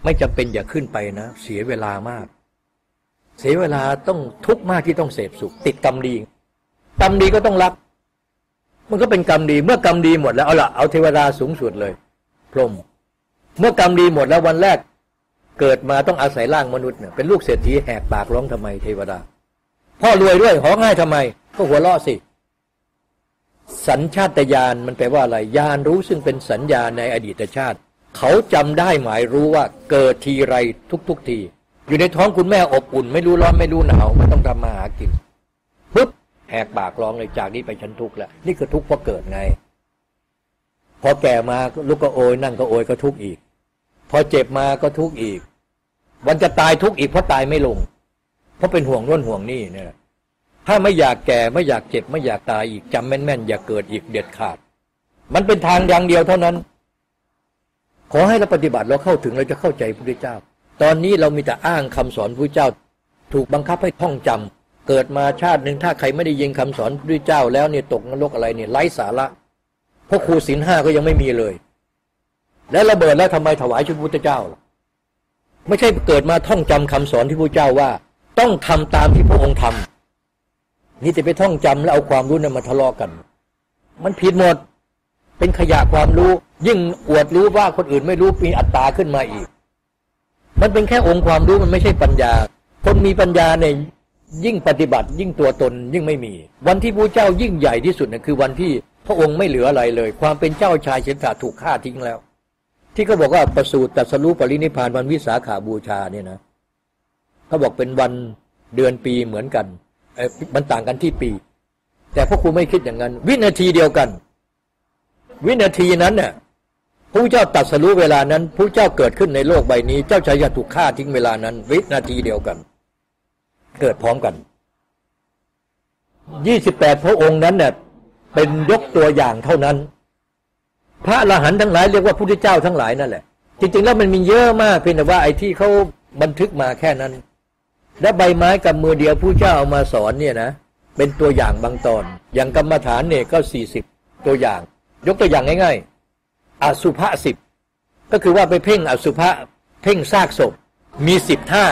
ไม่จำเป็นอย่าขึ้นไปนะ เสียเวลามาก เสียเวลาต้องทุกข์มากที่ต้องเสพสุข ติดกรรมดีกรรมดีก็ต้องรับ มันก็เป็นกรรมดีเมื่อกรรมดีหมดแล้วเอาละเอาเทวดาสูงสุดเลย พรหมเมื่อกรรมดีหมดแล้ววันแรกเกิดมาต้องอาศัยร่างมนุษย์เนี่ยเป็นลูกเศรษฐีแหกปากร้องทำไมเทวดา พ่อรวยด้วยหอง่ายทำไม ก็หัวเราะสิ สัญชาตญาณมันแปลว่าอะไรญาณรู้ซึ่งเป็นสัญญาในอดีตชาติ เขาจำได้หมายรู้ว่าเกิดทีไรทุก ๆ ที อยู่ในท้องคุณแม่อบอุ่น ไม่รู้ร้อนไม่รู้หนาวไม่ต้องทำมาหากินปุ๊บแหกปากร้องเลยจากนี้ไปฉันทุกข์แล้วนี่คือทุกข์เพราะเกิดไง พอแก่มาลูกก็โอยนั่งก็โอยก็ทุกข์อีก พอเจ็บมาก็ทุกข์อีก วันจะตายทุกข์อีกเพราะตายไม่ลง เพราะเป็นห่วงร่นห่วงนี่เนี่ย ถ้าไม่อยากแก่ไม่อยากเจ็บไม่อยากตายอีกจำแม่นๆอย่าเกิดอีกเด็ดขาด มันเป็นทางอย่างเดียวเท่านั้น ขอให้เราปฏิบัติเราเข้าถึงเราจะเข้าใจพระพุทธเจ้า ตอนนี้เรามีแต่อ้างคำสอนพระพุทธเจ้า ถูกบังคับให้ท่องจำเกิดมาชาติหนึ่งถ้าใครไม่ได้ยินคำสอนพระพุทธเจ้า แล้วเนี่ยตกนรกอะไรเนี่ยไร้สาระ พราะครูศีลห้าก็ยังไม่มีเลย แล้วระเบิดแล้วทำไมถวายชุดพุทธเจ้าล่ะไม่ใช่เกิดมาท่องจำคำสอนที่พระเจ้าว่า ต้องทำตามที่พระองค์ทำนี่จะไปท่องจำแล้วเอาความรู้นั้นมาทะเลาะกัน มันผิดหมดเป็นขยะความรู้ ยิ่งอวดรู้ว่าคนอื่นไม่รู้มีอัตตาขึ้นมาอีก มันเป็นแค่องค์ความรู้มันไม่ใช่ปัญญา คนมีปัญญาเนี่ยยิ่งปฏิบัติ ยิ่งตัวตนยิ่งไม่มี วันที่พระเจ้ายิ่งใหญ่ที่สุดนะคือวันที่ พระองค์ไม่เหลืออะไรเลย ความเป็นเจ้าชายเชนถาถูกฆ่าทิ้งแล้ว ที่เขาบอกว่าประสูติตัสรู้ปรินิพานวันวิสาขาบูชาเนี่ยนะเขาบอกเป็นวันเดือนปีเหมือนกันเออมันต่างกันที่ปี แต่พ่อครูไม่คิดอย่างนั้น วินาทีเดียวกัน วินาทีนั้นเนี่ยพระเจ้าตรัสรู้เวลานั้นพระเจ้าเกิดขึ้นในโลกใบนี้ เจ้าชายถูกฆ่าทิ้งเวลานั้น วินาทีเดียวกัน เกิดพร้อมกันยี่สิบแปดพระองค์นั้นเนี่ย เป็นยกตัวอย่างเท่านั้น พระอรหันต์ทั้งหลายเรียกว่าพระพุทธเจ้าทั้งหลายนั่นแหละ จริง ๆ แล้วมันมีเยอะมากเพียงแต่ว่าไอ้ที่เขาบันทึกมาแค่นั้น และใบไม้กับมือเดียวผู้เจ้าเอามาสอนเนี่ยนะเป็นตัวอย่างบางตอน อย่างกรรมฐานเนี่ยก็สี่สิบตัวอย่าง ยกตัวอย่างง่ายๆอสุภะสิบก็คือว่าไปเพ่งอสุภะเพ่งซากศพมีสิบท่า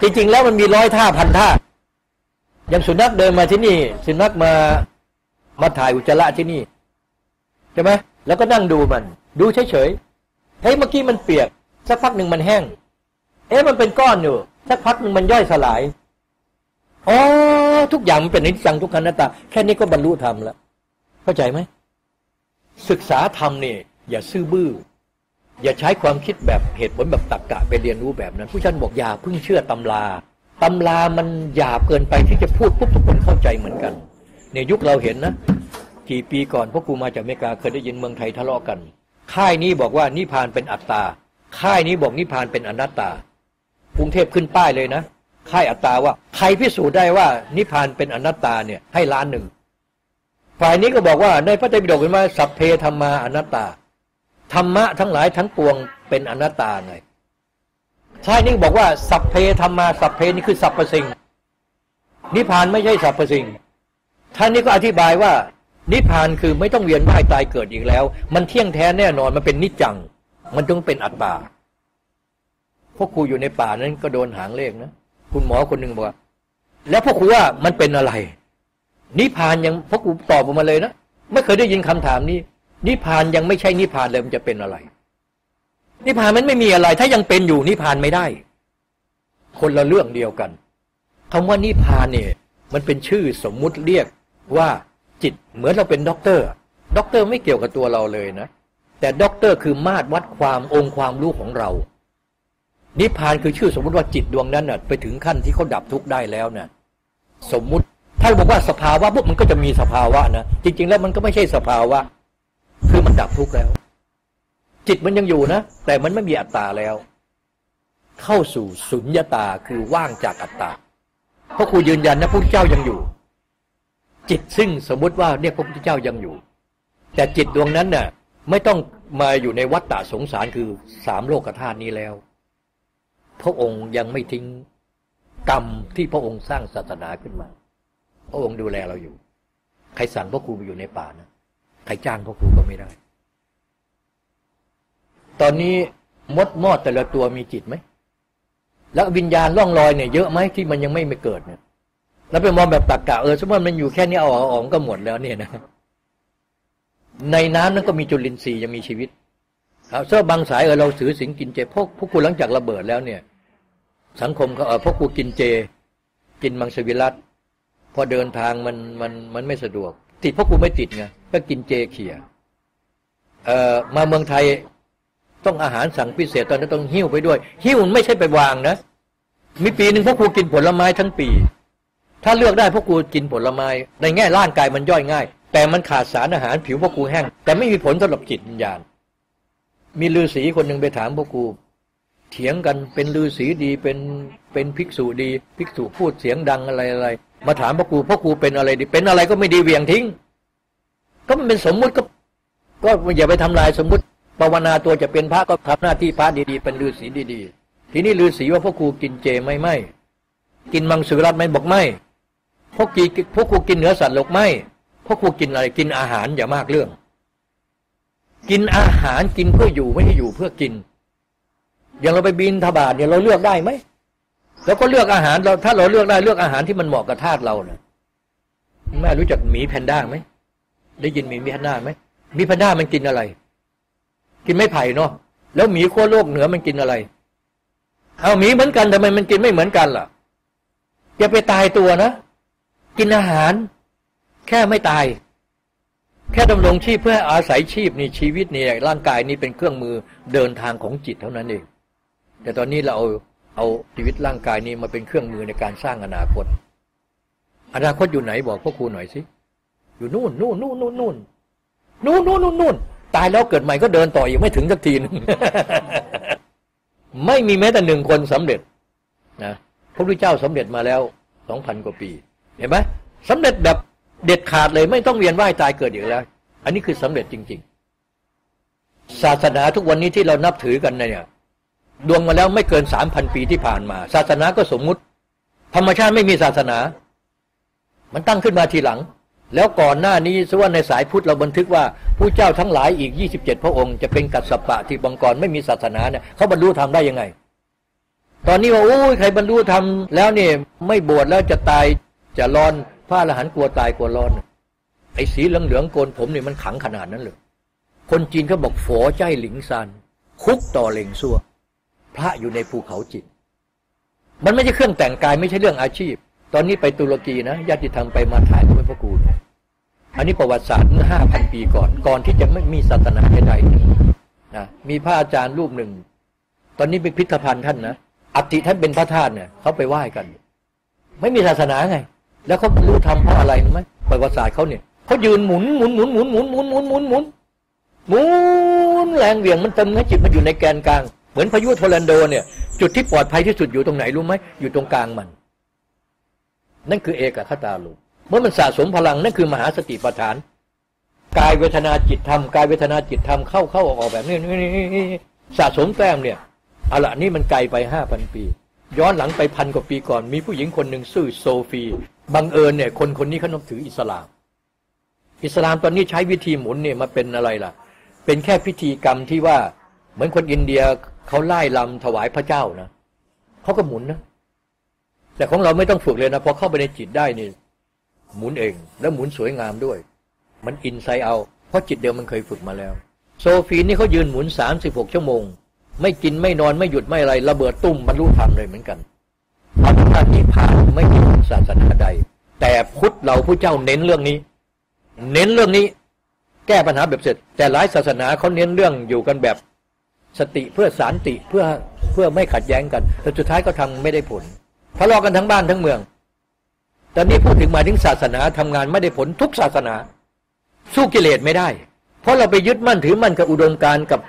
จริงๆ แล้วมันมีร้อยท่าพันท่าอย่างสุนัขเดินมาที่นี่ สุนัขมา มาถ่ายอุจจาระที่นี่ใช่ไหมแล้วก็นั่งดูมัน ดูเฉยๆเฮ้ยเมื่อกี้มันเปียก สักพักหนึ่งมันแห้ง เอ๊ะมันเป็นก้อนอยู่ สักพักหนึ่งมันย่อยสลายอ๋อทุกอย่างมันเป็นนิจังทุกขังอนัตตา แค่นี้ก็บรรลุธรรมแล้ว เข้าใจไหม ศึกษาธรรมเนี่ยอย่าซื่อบื้อ อย่าใช้ความคิดแบบเหตุผลแบบตรรกกะไปเรียนรู้แบบนั้น ผู้ชันบอกอย่าเพิ่งเชื่อตำราตำรามันหยาบเกินไปที่จะพูดปุ๊บทุกคนเข้าใจเหมือนกัน ในยุคเราเห็นนะกี่ปีก่อนพวกกูมาจากอเมริกาเคยได้ยินเมืองไทยทะเลาะกัน ค่ายนี้บอกว่านิพานเป็นอัตตา ค่ายนี้บอกนิพานเป็นอนัตตากรุงเทพขึ้นป้ายเลยนะ ค่ายอัตตาว่าใครพิสูจน์ได้ว่านิพานเป็นอนัตตาเนี่ยให้ล้านหนึ่งฝ่ายนี้ก็บอกว่าในพระไตรปิฎกเห็นว่าสัพเพธรรมาอนัตตาธรรมะทั้งหลายทั้งปวงเป็นอนัตตาไงชายนี่บอกว่าสัพเพธรรมาสัพเพนี่คือสรรพสิ่งนิพานไม่ใช่สรรพสิ่ง ท่านนี้ก็อธิบายว่า นิพานคือไม่ต้องเวียนว่ายตายเกิดอีกแล้ว มันเที่ยงแท้แน่นอนมันเป็นนิจจัง มันต้องเป็นอัตตาพวกครูอยู่ในป่านั้นก็โดนหางเลขนะคุณหมอคนหนึ่งบอกว่าแล้วพวกครูว่ามันเป็นอะไร นิพานยังพวกครูตอบออกมาเลยนะไม่เคยได้ยินคำถามนี้ นิพพานยังไม่ใช่นิพพานเลยมันจะเป็นอะไร นิพพานมันไม่มีอะไร ถ้ายังเป็นอยู่นิพพานไม่ได้ คนละเรื่องเดียวกันคำว่านิพพานเนี่ย มันเป็นชื่อสมมุติเรียก ว่าจิตเหมือนเราเป็นด็อกเตอร์ด็อกเตอร์ไม่เกี่ยวกับตัวเราเลยนะ แต่ด็อกเตอร์คือมาตรวัดความองค์ความรู้ของเรา นิพพานคือชื่อสมมุติว่าจิตดวงนั้นน่ะไปถึงขั้นที่เขาดับทุกข์ได้แล้วน่ะสมมุติถ้าบอกว่าสภาวะปุ๊บมันก็จะมีสภาวะนะจริง ๆ แล้วมันก็ไม่ใช่สภาวะ คือมันดับทุกข์แล้ว จิตมันยังอยู่นะ แต่มันไม่มีอัตตาแล้ว เข้าสู่สุญญตาคือว่างจากอัตตาเพราะครูยืนยันนะพระพุทธเจ้ายังอยู่ จิตซึ่งสมมุติว่าเนี่ยพระพุทธเจ้ายังอยู่ แต่จิตดวงนั้นน่ะไม่ต้องมาอยู่ในวัฏฏะสงสารคือสามโลกธาตุนี้แล้ว พระองค์ยังไม่ทิ้งกรรมที่พระองค์สร้างศาสนาขึ้นมา พระองค์ดูแลเราอยู่ ใครสั่งพระครูไปอยู่ในป่านะใครจ้างพระครูก็ไม่ได้ ตอนนี้มดมอดแต่ละตัวมีจิตไหม แล้ววิญญาณล่องลอยเนี่ยเยอะไหมที่มันยังไม่ไม่เกิดเนี่ย แล้วไปมองแบบตักกะเออสมมติมันอยู่แค่นี้เอาออกก็หมดแล้วเนี่ยนะในน้ำนั้นก็มีจุลินทรีย์ยังมีชีวิตเอาเสื้อบางสายเออเราถือสิงกินเจพวกพวกคุณหลังจากระเบิดแล้วเนี่ย สังคมเขาเออพวกกูกินเจ กินมังสวิรัตพอเดินทางมันมันมันไม่สะดวก ติดพวกกูไม่ติดไงก็กินเจเขี่ยเอ่อมาเมืองไทยต้องอาหารสั่งพิเศษตอนนั้นต้องหิ้วไปด้วย หิ้วไม่ใช่ไปวางนะมีปีหนึ่งพวกกูกินผลไม้ทั้งปี ถ้าเลือกได้พวกกูกินผลไม้ ในแง่ร่างกายมันย่อยง่าย แต่มันขาดสารอาหารผิวพวกกูแห้ง แต่ไม่มีผลสำหรับจิตวิญญาณ มีฤาษีคนหนึ่งไปถามพวกกู เถียงกันเป็นฤาษีดีเป็นเป็นภิกษุดี ภิกษุพูดเสียงดังอะไรอะไร มาถามพวกกูพวกกูเป็นอะไรดี เป็นอะไรก็ไม่ดีเวียงทิ้ง ก็มันเป็นสมมุติก็ ก็อย่าไปทำลายสมมุติภาวนาตัวจะเป็นพระก็ทำหน้าที่พระดีๆ เป็นฤาษีดีๆ ทีนี้ฤาษีว่าพวกครูกินเจไหมไม่กินมังสวิรัตไหมบอกไม่ พวกกีพวกครูกินเนื้อสัตว์หรอกไม่พวกครูกินอะไรกินอาหารอย่ามากเรื่อง กินอาหารกินเพื่ออยู่ไม่ใช่อยู่เพื่อกิน อย่างเราไปบินทบาทเนี่ยเราเลือกได้ไหมเราก็เลือกอาหารเราถ้าเราเลือกได้เลือกอาหารที่มันเหมาะกับธาตุเราเนะแม่รู้จักหมีแพนด้าไหมได้ยินหมีแพนด้าไหมหมีแพนด้ามันกินอะไร กินไม่ไผ่เนาะแล้วหมีขั้วโลกเหนือมันกินอะไร เอาหมีเหมือนกันทำไมมันกินไม่เหมือนกันล่ะอย่าไปตายตัวนะ กินอาหาร แค่ไม่ตาย แค่ดำรงชีพเพื่ออาศัยชีพนี่ชีวิตนี่ร่างกายนี่เป็นเครื่องมือเดินทางของจิตเท่านั้นเอง แต่ตอนนี้เราเอาเอาชีวิตร่างกายนี้มาเป็นเครื่องมือในการสร้างอนาคต อนาคตอยู่ไหนบอกพวกครูหน่อยสิอยู่นู่นนู่นนู่นนู่นนู่นนู่นนู่นนู่นนู่นตายแล้วเกิดใหม่ก็เดินต่อยังไม่ถึงสักทีนึงไม่มีแม้แต่หนึ่งคนสำเร็จนะพระพุทธเจ้าสำเร็จมาแล้วสองพันกว่าปี เห็นไหมสำเร็จแบบเด็ดขาดเลยไม่ต้องเวียนว่ายตายเกิดอีกแล้ว อันนี้คือสำเร็จจริง ๆ ศาสนาทุกวันนี้ที่เรานับถือกันเนี่ยดวงมาแล้วไม่เกินสามพันปีที่ผ่านมา ศาสนาก็สมมุติ ธรรมชาติไม่มีศาสนา มันตั้งขึ้นมาทีหลัง แล้วก่อนหน้านี้สว่าในสายพุทธเราบันทึกว่าผู้เจ้าทั้งหลายอีก 27 พระองค์จะเป็นกัสสปะที่บังกรไม่มีศาสนาเนี่ยเขาบรรลุธรรมได้ยังไง ตอนนี้ว่าโอ้ยใครบรรลุธรรมแล้วเนี่ยไม่บวชแล้วจะตาย จะร้อนพระอรหันต์กลัวตายกลัวร้อนไอ้สีเหลืองๆโกนผมนี่มันขังขนาดนั้นเลยคนจีนเขาบอกฝอใจหลิงซานคุกต่อเหล่งซัว พระอยู่ในภูเขาจิต มันไม่ใช่เครื่องแต่งกายไม่ใช่เรื่องอาชีพ ตอนนี้ไปตุรกีนะญาติธรรมไปมาถ่ายพระพุทธกูเนี่ยอันนี้ประวัติศาสตร์เมื่อห้าพันปีก่อน ก่อนที่จะไม่มีศาสนาใดๆนะมีพระอาจารย์รูปหนึ่ง ตอนนี้เป็นพิพิธภัณฑ์ท่านนะอัฐิท่านเป็นพระธาตุเนี่ยเขาไปไหว้กัน ไม่มีศาสนาไง แล้วเขารู้ทำเพราะอะไรรู้ไหมประวัติศาสตร์เขาเนี่ยเขายืนหมุนหมุนหมุนหมุนหมุนหมุนหมุนหมุนหมุนหมุนแรงเหวี่ยงมันเต็มให้จิตมันอยู่ในแกนกลาง เหมือนพายุทอร์นาโดเนี่ย จุดที่ปลอดภัยที่สุดอยู่ตรงไหนรู้ไหมอยู่ตรงกลางมัน นั่นคือเอกคตาลูเมื่อมันสะสมพลังนั่นคือมหาสติปัฏฐานกายเวทนาจิตธรรมกายเวทนาจิตธรรมเข้าเข้าออกออกแบบนี้นี่สะสมแต้มเนี่ยเอาละนี่มันไกลไปห้าพันปี ย้อนหลังไปพันกว่าปีก่อน มีผู้หญิงคนหนึ่งชื่อโซฟี บังเอิญเนี่ยคนคนนี้เขานับถืออิสลาม อิสลามตอนนี้ใช้วิธีหมุนเนี่ยมาเป็นอะไรล่ะ เป็นแค่พิธีกรรมที่ว่าเหมือนคนอินเดียเขาไล่ลำถวายพระเจ้านะเขาก็หมุนนะ แต่ของเราไม่ต้องฝึกเลยนะพอเข้าไปในจิตได้นี่หมุนเอง แล้วหมุนสวยงามด้วย มันอินไซเอา เพราะจิตเดียวมันเคยฝึกมาแล้ว โซฟีนี่เขายืนหมุนสามสิบหกชั่วโมง ไม่กินไม่นอนไม่หยุดไม่อะไร ระเบิดตุ้มบรรลุธรรมเลยเหมือนกันพระพุทธนิพพานไม่มี ศาสนาใด แต่พุทธเราผู้เจ้าเน้นเรื่องนี้ เน้นเรื่องนี้ แก้ปัญหาแบบเสร็จ แต่หลายศาสนาเขาเน้นเรื่องอยู่กันแบบสติเพื่อสารติเพื่อเพื่อไม่ขัดแย้งกันแต่สุดท้ายก็ทำไม่ได้ผลทะเลาะกันทั้งบ้านทั้งเมืองแตอนนี้พูดถึงมาถึงศาสนาทำงานไม่ได้ผลทุกศาสนา สู้กิเลสไม่ได้ เพราะเราไปยึดมั่นถือมั่นกับอุดมการณ์กับ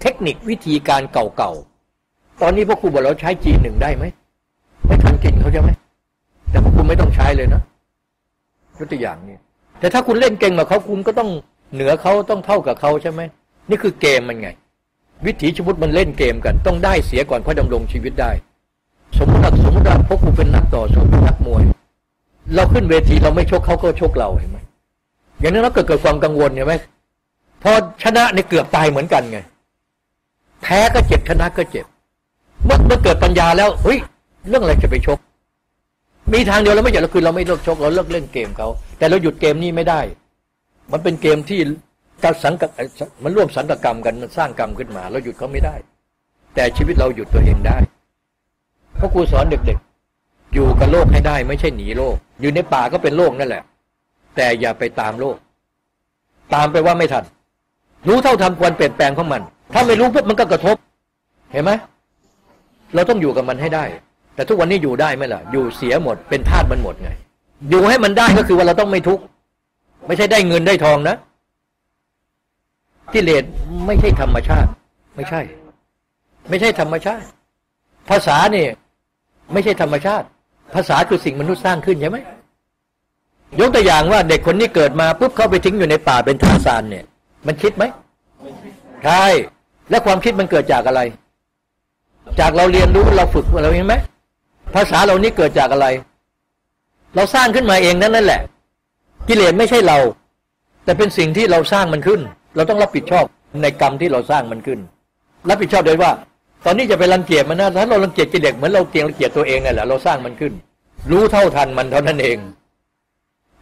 เทคนิควิธีการเก่าๆตอนนี้พวกครูบอกเราใช้จีนหนึ่งได้ไหมไม่ทันกินเขาใช่ไหม แต่คุณไม่ต้องใช้เลยนะยกตัวอย่างนี้แต่ถ้าคุณเล่นเก่งกว่าเขาคุณก็ต้องเหนือเขาต้องเท่ากับเขาใช่ไหมนี่คือเกมมันไง วิถีชีวิตมันเล่นเกมกัน ต้องได้เสียก่อนค่อยดำรงชีวิตได้ สมมติสมมติว่าพวกคุณเป็นนักต่อสู้เป็นนักมวย เราขึ้นเวทีเราไม่ชกเขาก็ชกเราเห็นไหมอย่างนั้นเราเกิดเกิดความกังวลเห็นไหมพอชนะเนี่ยเกือบตายเหมือนกันไง แพ้ก็เจ็บชนะก็เจ็บ เมื่อเมื่อเกิดปัญญาแล้วเฮ้ย เรื่องอะไรจะไปชก มีทางเดียวเราไม่อยากเราคือเราไม่เลิกชกเราเลิกเล่นเกมเขาแต่เราหยุดเกมนี้ไม่ได้ มันเป็นเกมที่การสังกัดมันร่วมสังกกรรมกันมันสร้างกรรมขึ้นมา เราหยุดเขาไม่ได้ แต่ชีวิตเราหยุดตัวเองได้เพราะครูสอนเด็กๆ อยู่กับโลกให้ได้ ไม่ใช่หนีโลก อยู่ในป่าก็เป็นโลกนั่นแหละ แต่อย่าไปตามโลก ตามไปว่าไม่ทัน รู้เท่าทำควรเปลี่ยนแปลงของมัน ถ้าไม่รู้ปุ๊บมันก็กระทบ เห็นไหมเราต้องอยู่กับมันให้ได้ แต่ทุกวันนี้อยู่ได้ไหมล่ะ อยู่เสียหมดเป็นทาสมันหมดไง อยู่ให้มันได้ก็คือว่าเราต้องไม่ทุกข์ไม่ใช่ได้เงินได้ทองนะกิเลสไม่ใช่ธรรมชาติ ไม่ใช่ ไม่ใช่ธรรมชาติ ภาษาเนี่ย ไม่ใช่ธรรมชาติ ภาษาคือสิ่งมนุษย์สร้างขึ้นใช่ไหมยกตัวอย่างว่าเด็กคนนี้เกิดมาปุ๊บเขาไปทิ้งอยู่ในป่าเป็นทาสานเนี่ย มันคิดไหมใช่ และความคิดมันเกิดจากอะไร จากเราเรียนรู้เราฝึกเราเห็นไหม ภาษาเรานี้เกิดจากอะไร เราสร้างขึ้นมาเองนั่นนั่นแหละ กิเลสไม่ใช่เรา แต่เป็นสิ่งที่เราสร้างมันขึ้น เราต้องรับผิดชอบในกรรมที่เราสร้างมันขึ้น รับผิดชอบโดยว่า ตอนนี้จะไปรังเกียจมันนะถ้าเรารังเกียจกิเลสเหมือนเราเกียงรังเกียจตัวเองนั่นแหละเราสร้างมันขึ้น รู้เท่าทันมันเท่านั้นเอง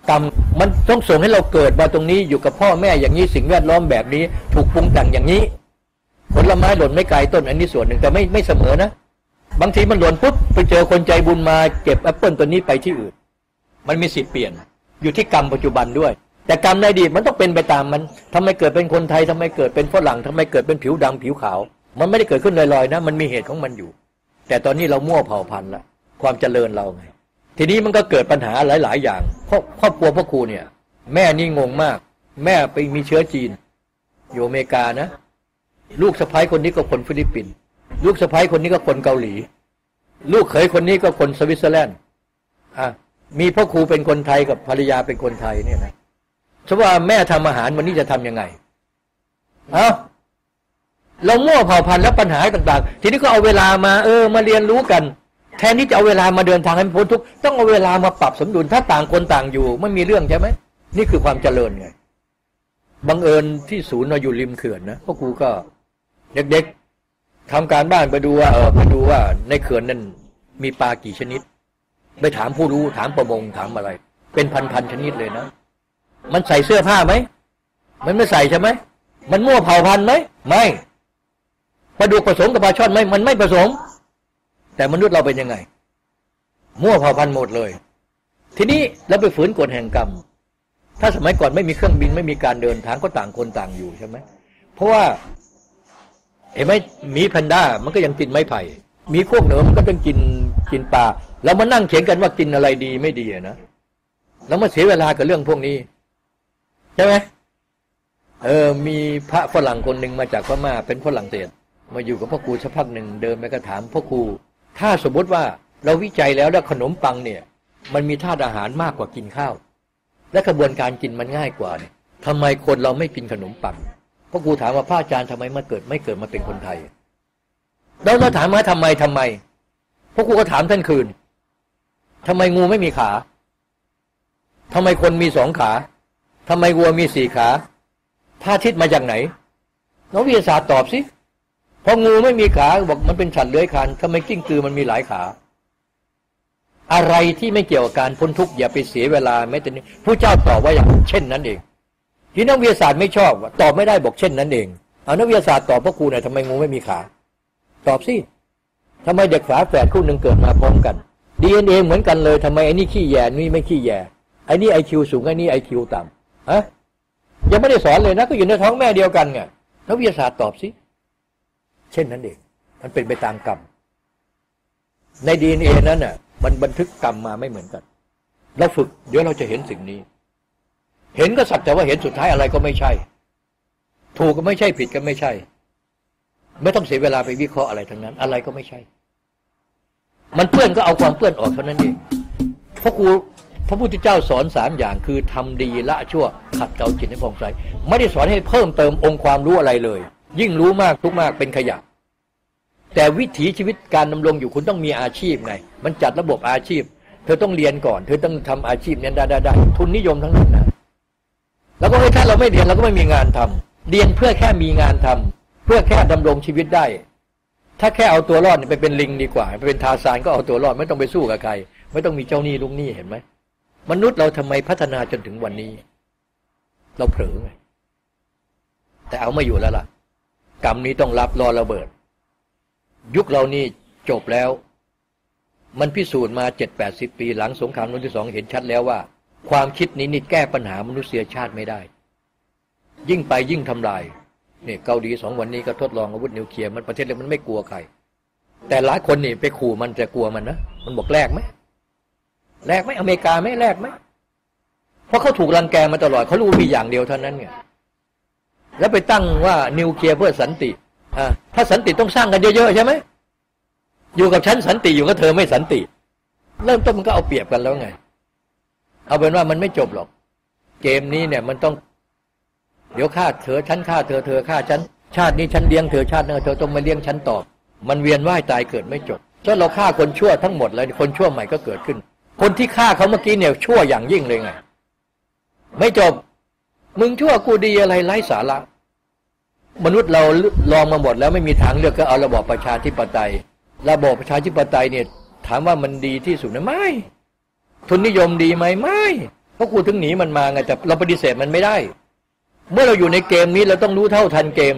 กรรมมันต้องส่งให้เราเกิดมาตรงนี้อยู่กับพ่อแม่อย่างนี้สิ่งแวดล้อมแบบนี้ ถูกปรุงแต่งอย่างนี้ ผลไม้หล่นไม่ไกลต้นอันนี้ส่วนหนึ่งแต่ไม่ไม่เสมอนะ บางทีมันหล่นปุ๊บไปเจอคนใจบุญมาเก็บแอปเปิลตัวนี้ไปที่อื่น มันมีสิทธิ์เปลี่ยน อยู่ที่กรรมปัจจุบันด้วย แต่กรรมในอดีตมันต้องเป็นไปตามมันทำไมเกิดเป็นคนไทยทำไมเกิดเป็นฝรั่งทำไมเกิดเป็นผิวดำผิวขาว มันไม่ได้เกิดขึ้นลอยๆนะ มันมีเหตุของมันอยู่ แต่ตอนนี้เรามั่วเผ่าพันธุ์ละความเจริญเราไงทีนี้มันก็เกิดปัญหาหลาย ๆ อย่างครอบครอบครัวพ่อครูเนี่ย แม่นี่งงมาก แม่ไปมีเชื้อจีน อยู่อเมริกานะ ลูกสะพ้ายคนนี้ก็คนฟิลิปปินส์ ลูกสะพ้ายคนนี้ก็คนเกาหลี ลูกเขยคนนี้ก็คนสวิตเซอร์แลนด์อะมีพ่อครูเป็นคนไทยกับภรรยาเป็นคนไทยเนี่ยนะสมมติว่าแม่ทำอาหารวันนี้จะทำยังไงเอาเรามั่วเผ่าพันธุ์แล้วปัญหาต่าง ๆ ทีนี้ก็เอาเวลามาเออมาเรียนรู้กัน แทนที่จะเอาเวลามาเดินทางให้พ้นทุกข์ต้องเอาเวลามาปรับสมดุลถ้าต่างคนต่างอยู่ไม่มีเรื่องใช่ไหมนี่คือความเจริญไงบังเอิญที่ศูนย์เราอยู่ริมเขื่อนนะพ่อครูก็เด็กๆ ทำการบ้านไปดูว่าเออไปดูว่าในเขื่อนนั้นมีปลากี่ชนิด ไปถามผู้รู้ถามประมงถามอะไร เป็นพันๆชนิดเลยนะ มันใส่เสื้อผ้าไหมมันไม่ใส่ใช่ไหมมันมั่วเผ่าพันธุ์ไหมไม่ปลาดุกผสมกับปลาช่อนไหมมันไม่ผสม แต่มนุษย์เราเป็นยังไง มั่วเผ่าพันธุ์หมดเลย ทีนี้เราไปฝืนกฎแห่งกรรม ถ้าสมัยก่อนไม่มีเครื่องบินไม่มีการเดินทางก็ต่างคนต่างอยู่ใช่ไหมเพราะว่า เห็นไหมหมีแพนด้ามันก็ยังกินไม้ไผ่มีพวกเหนือมันก็ต้องกินกินปลาแล้วมานั่งเถียงกันว่ากินอะไรดีไม่ดีนะแล้วมาเสียเวลากับเรื่องพวกนี้ ใช่ไหมเออ มีพระฝรั่งคนหนึ่งมาจากพม่าเป็นฝรั่งเศสมาอยู่กับพ่อครูสักพักหนึ่งเดินไปก็ถามพ่อครู ถ้าสมมติว่าเราวิจัยแล้วแล้วขนมปังเนี่ย มันมีธาตุอาหารมากกว่ากินข้าว และกระบวนการกินมันง่ายกว่าเนี่ยทำไมคนเราไม่กินขนมปัง พ่อครูถามว่าพระอาจารย์ทำไมมาเกิด ไม่เกิดมาเป็นคนไทย แล้วเราถามมาทำไมทำไมพ่อครูก็ถามท่านคืนทำไมงูไม่มีขาทำไมคนมีสองขาทำไมวัวมีสี่ขาพระอาทิตย์มาจากไหนนักวิทยาศาสตร์ตอบสิพองูไม่มีขาบอกมันเป็นสัตว์เลื้อยคานทำไมกิ้งกือมันมีหลายขา อะไรที่ไม่เกี่ยวกับการพ้นทุกข์อย่าไปเสียเวลาแม้แต่นี้ผู้เจ้าตอบว่าอย่างเช่นนั้นเอง ที่นักวิทยาศาสตร์ไม่ชอบตอบไม่ได้บอกเช่นนั้นเองเอานักวิทยาศาสตร์ตอบพระครูหน่อยทำไมงูไม่มีขา ตอบสิทำไมเด็กฝาแฝดคู่หนึ่งเกิดมาพร้อมกันดีเอ็นเอเหมือนกันเลยทำไมไอ้นี่ขี้แย่นี่ไม่ขี้แย่ไอ้นี่ไอคิวสูงไอ้นี่ไอคิวต่ำฮะยังไม่ได้สอนเลยนะ ก็อยู่ในท้องแม่เดียวกันไงนักวิทยาศาสตร์ตอบสิเช่นนั้นเองมันเป็นไปตามกรรมในดีเอ็นเอนั้นน่ะ มันบันทึกกรรมมาไม่เหมือนกัน เราฝึกเดี๋ยวเราจะเห็นสิ่งนี้ เห็นก็สักแต่ว่าเห็นสุดท้ายอะไรก็ไม่ใช่ ถูกก็ไม่ใช่ผิดก็ไม่ใช่ ไม่ต้องเสียเวลาไปวิเคราะห์อะไรทั้งนั้น อะไรก็ไม่ใช่ มันเปื้อนก็เอาความเปื้อนออกเท่านั้นเองพระครูพระพุทธเจ้าสอนสามอย่างคือทำดีละชั่วขัดเกลาจิตให้ผ่องใสไม่ได้สอนให้เพิ่มเติมองค์ความรู้อะไรเลย ยิ่งรู้มากทุกมากเป็นขยะ แต่วิถีชีวิตการดำรงอยู่คุณต้องมีอาชีพไง มันจัดระบบอาชีพ เธอต้องเรียนก่อน เธอต้องทำอาชีพนี้ได้ได้ได้ทุนนิยมทั้งนั้นนะ แล้วก็ถ้าเราไม่เรียนเราก็ไม่มีงานทำเรียนเพื่อแค่มีงานทำเพื่อแค่ดำรงชีวิตได้ ถ้าแค่เอาตัวรอดไปเป็นลิงดีกว่า ไปเป็นทาสานก็เอาตัวรอดไม่ต้องไปสู้กับใคร ไม่ต้องมีเจ้าหนี้ลุงหนี้เห็นไหมมนุษย์เราทำไมพัฒนาจนถึงวันนี้ เราเผลอไงแต่เอาไม่อยู่แล้วล่ะ กรรมนี้ต้องรับรอระเบิด ยุคเรานี่จบแล้ว มันพิสูจน์มาเจ็ดแปดสิบปีหลังสงครามโลกที่สองเห็นชัดแล้วว่า ความคิดนี้นี่แก้ปัญหามนุษยชาติไม่ได้ ยิ่งไปยิ่งทำลายเนี่ยเกาหลีสองวันนี้ก็ทดลองอาวุธนิวเคลียร์มันประเทศเลยมันไม่กลัวใคร แต่หลายคนนี่ไปขู่มันจะกลัวมันนะมันบอกแลกไหมแลกไหมอเมริกาไม่แลกไหมเพราะเขาถูกรังแกมาตลอดเขารู้มีอย่างเดียวเท่านั้นไงแล้วไปตั้งว่านิวเคลียร์เพื่อสันติอ่าถ้าสันติต้องสร้างกันเยอะๆใช่ไหมอยู่กับฉันสันติอยู่กับเธอไม่สันติ เริ่มต้นมันก็เอาเปรียบกันแล้วไง เอาเป็นว่ามันไม่จบหรอก เกมนี้เนี่ยมันต้อง เดี๋ยวฆ่าเธอฉันฆ่าเธอเธอฆ่าฉันชาตินี้ฉันเลี้ยงเธอชาติหน้าเธอต้องมาเลี้ยงฉันต่อ มันเวียนว่ายตายเกิดไม่จบถ้าเราฆ่าคนชั่วทั้งหมดเลยคนชั่วใหม่ก็เกิดขึ้น คนที่ฆ่าเขาเมื่อกี้เนี่ยชั่วอย่างยิ่งเลยไงไม่จบ มึงชั่วกูดีอะไรไร้สาระ มนุษย์เราลองมาหมดแล้วไม่มีทางเลือกก็เอาระบอบประชาธิปไตย ระบอบประชาธิปไตยเนี่ยถามว่ามันดีที่สุดไหมไม่ ทุนนิยมดีไหมไม่เพราะกูถึงหนีมันมาไงแต่เราปฏิเสธมันไม่ได้ เมื่อเราอยู่ในเกมนี้เราต้องรู้เท่าทันเกม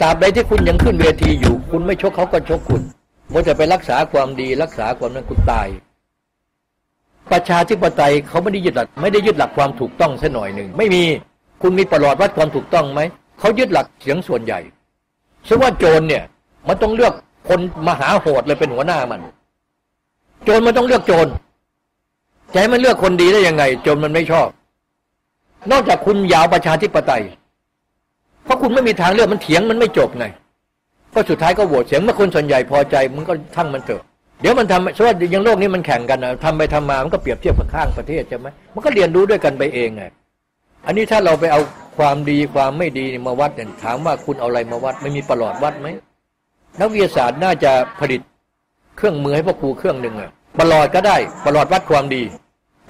ตราบใดที่คุณยังขึ้นเวทีอยู่ คุณไม่ชกเขาก็ชกคุณมัวจะไปรักษาความดีรักษาความนั้นคุณตาย ประชาธิปไตยเขาไม่ได้ยึดหลัก ไม่ได้ยึดหลักความถูกต้องเส้นหน่อยหนึ่ง ไม่มีคุณมีประหลอดวัดความถูกต้องไหมเขายึดหลักเสียงส่วนใหญ่ซึ่งว่าโจรเนี่ย มันต้องเลือกคนมหาโหดเลยเป็นหัวหน้ามัน โจรมันต้องเลือกโจร จะให้มันเลือกคนดีได้ยังไงจรมันไม่ชอบ นอกจากคุณยาวประชาธิปไตย เพราะคุณไม่มีทางเลือกมันเถียงมันไม่จบไงก็สุดท้ายก็โหวตเสียงเมื่อคนส่วนใหญ่พอใจมันก็ทั้งมันเถอะเดี๋ยวมันทำสว่ายังโลกนี้มันแข่งกันนะทำไปทำมามันก็เปรียบเทียบกับข้างประเทศใช่ไหมมันก็เรียนรู้ด้วยกันไปเองไงอันนี้ถ้าเราไปเอาความดีความไม่ดีมาวัดเนี่ยถามว่าคุณเอาอะไรมาวัดไม่มีประหลอดวัดไหมนักวิทยาศาสตร์น่าจะผลิตเครื่องมือให้พ่อครูเครื่องหนึ่งอะ ประหลอดก็ได้ประหลอดวัดความดี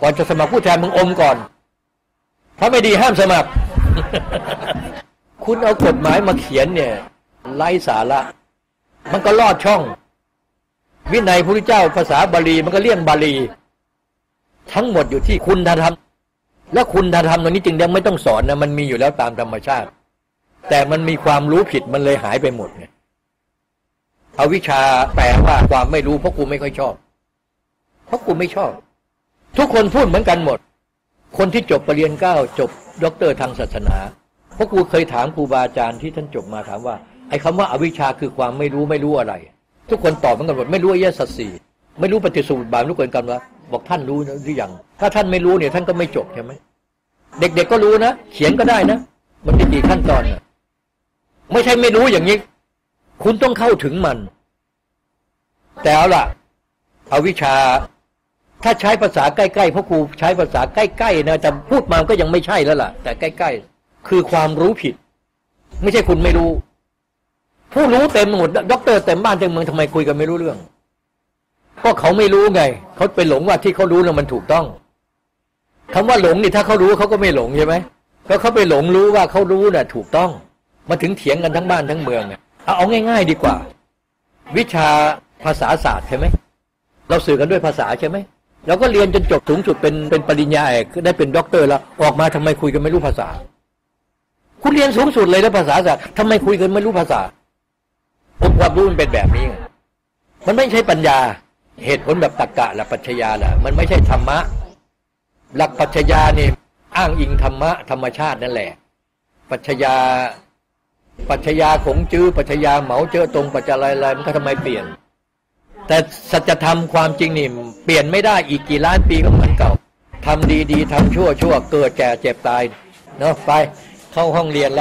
ก่อนจะสมัครผู้แทนมึงอมก่อน ถ้าไม่ดีห้ามสมัคร คุณเอากฎหมายมาเขียนเนี่ยไร้สาระ มันก็ลอดช่อง วินัยพระเจ้าภาษาบาลีมันก็เลี่ยงบาลี ทั้งหมดอยู่ที่คุณธรรม แล้วคุณธรรมตรงนี้จริงๆไม่ต้องสอนนะมันมีอยู่แล้วตามธรรมชาติ แต่มันมีความรู้ผิดมันเลยหายไปหมดไงเอาวิชาแปลว่าความไม่รู้เพราะกูไม่ค่อยชอบ เพราะกูไม่ชอบ ทุกคนพูดเหมือนกันหมด คนที่จบปรริญญาเก้าจบด็อกเตอร์ทางศาสนาเพราะครูเคยถามครูบาอาจารย์ที่ท่านจบมาถามว่าไอ้คำว่าอวิชชาคือความไม่รู้ไม่รู้อะไร ทุกคนตอบเหมือนกันหมดไม่รู้อริยสัจสี่ไม่รู้ปฏิสูตรบาปรู้เกินกันว่าบอกท่านรู้นะหรือยังถ้าท่านไม่รู้เนี่ยท่านก็ไม่จบใช่ไหมเด็กๆก็รู้นะเขียนก็ได้นะ มันมีกี่ขั้นตอนนะไม่ใช่ไม่รู้อย่างนี้ คุณต้องเข้าถึงมัน แต่เอาล่ะอวิชชา ถ้าใช้ภาษาใกล้ๆพราะครูใช้ภาษาใกล้ๆนะแต่พูดมาก็ยังไม่ใช่แล้วล่ะ แต่ใกล้ ๆ คือความรู้ผิด ไม่ใช่คุณไม่รู้ ผู้รู้เต็มหมดด็อกเตอร์เต็มบ้านเต็มเมืองทำไมคุยกันไม่รู้เรื่องก็เขาไม่รู้ไงเขาไปหลงว่าที่เขารู้น่ะมันถูกต้องคำว่าหลงนี่ถ้าเขารู้เขาก็ไม่หลงใช่ไหมก็เขาไปหลงรู้ว่าเขารู้น่ะ ถูกต้อง มาถึงเถียงกันทั้งบ้านทั้งเมืองเนี่ยเอาเอาง่าย ๆ ดีกว่า วิชาภาษาศาสตร์ใช่ไหมเราสื่อกันด้วยภาษาใช่ไหม เราก็เรียนจนจบสูงสุดเป็นเป็นปริญญาเอกได้เป็นด็อกเตอร์แล้วออกมาทำไมคุยกันไม่รู้ภาษา คุณเรียนสูงสุดเลยนะภาษาศาสตร์ทำไมคุยกันไม่รู้ภาษาผมความรู้มันเป็นแบบนี้ มันไม่ใช่ปัญญาเหตุผลแบบตรรกะและปัชญาแหละมันไม่ใช่ธรรมะ หลักปัชญาเนี่ยอ้างอิงธรรมะธรรมชาตินั่นแหละ ปัชญาปัชญาของจื้อปัชญาเหมาเจอตรงปัจจัยอะไรมันก็ทำไมเปลี่ยน แต่สัจธรรมความจริงนี่เปลี่ยนไม่ได้อีกกี่ล้านปีก็เหมือนเก่าทำดีๆทำชั่วชั่วเกิดแก่เจ็บตายเนาะไปเข้าห้องเรียนแล้ว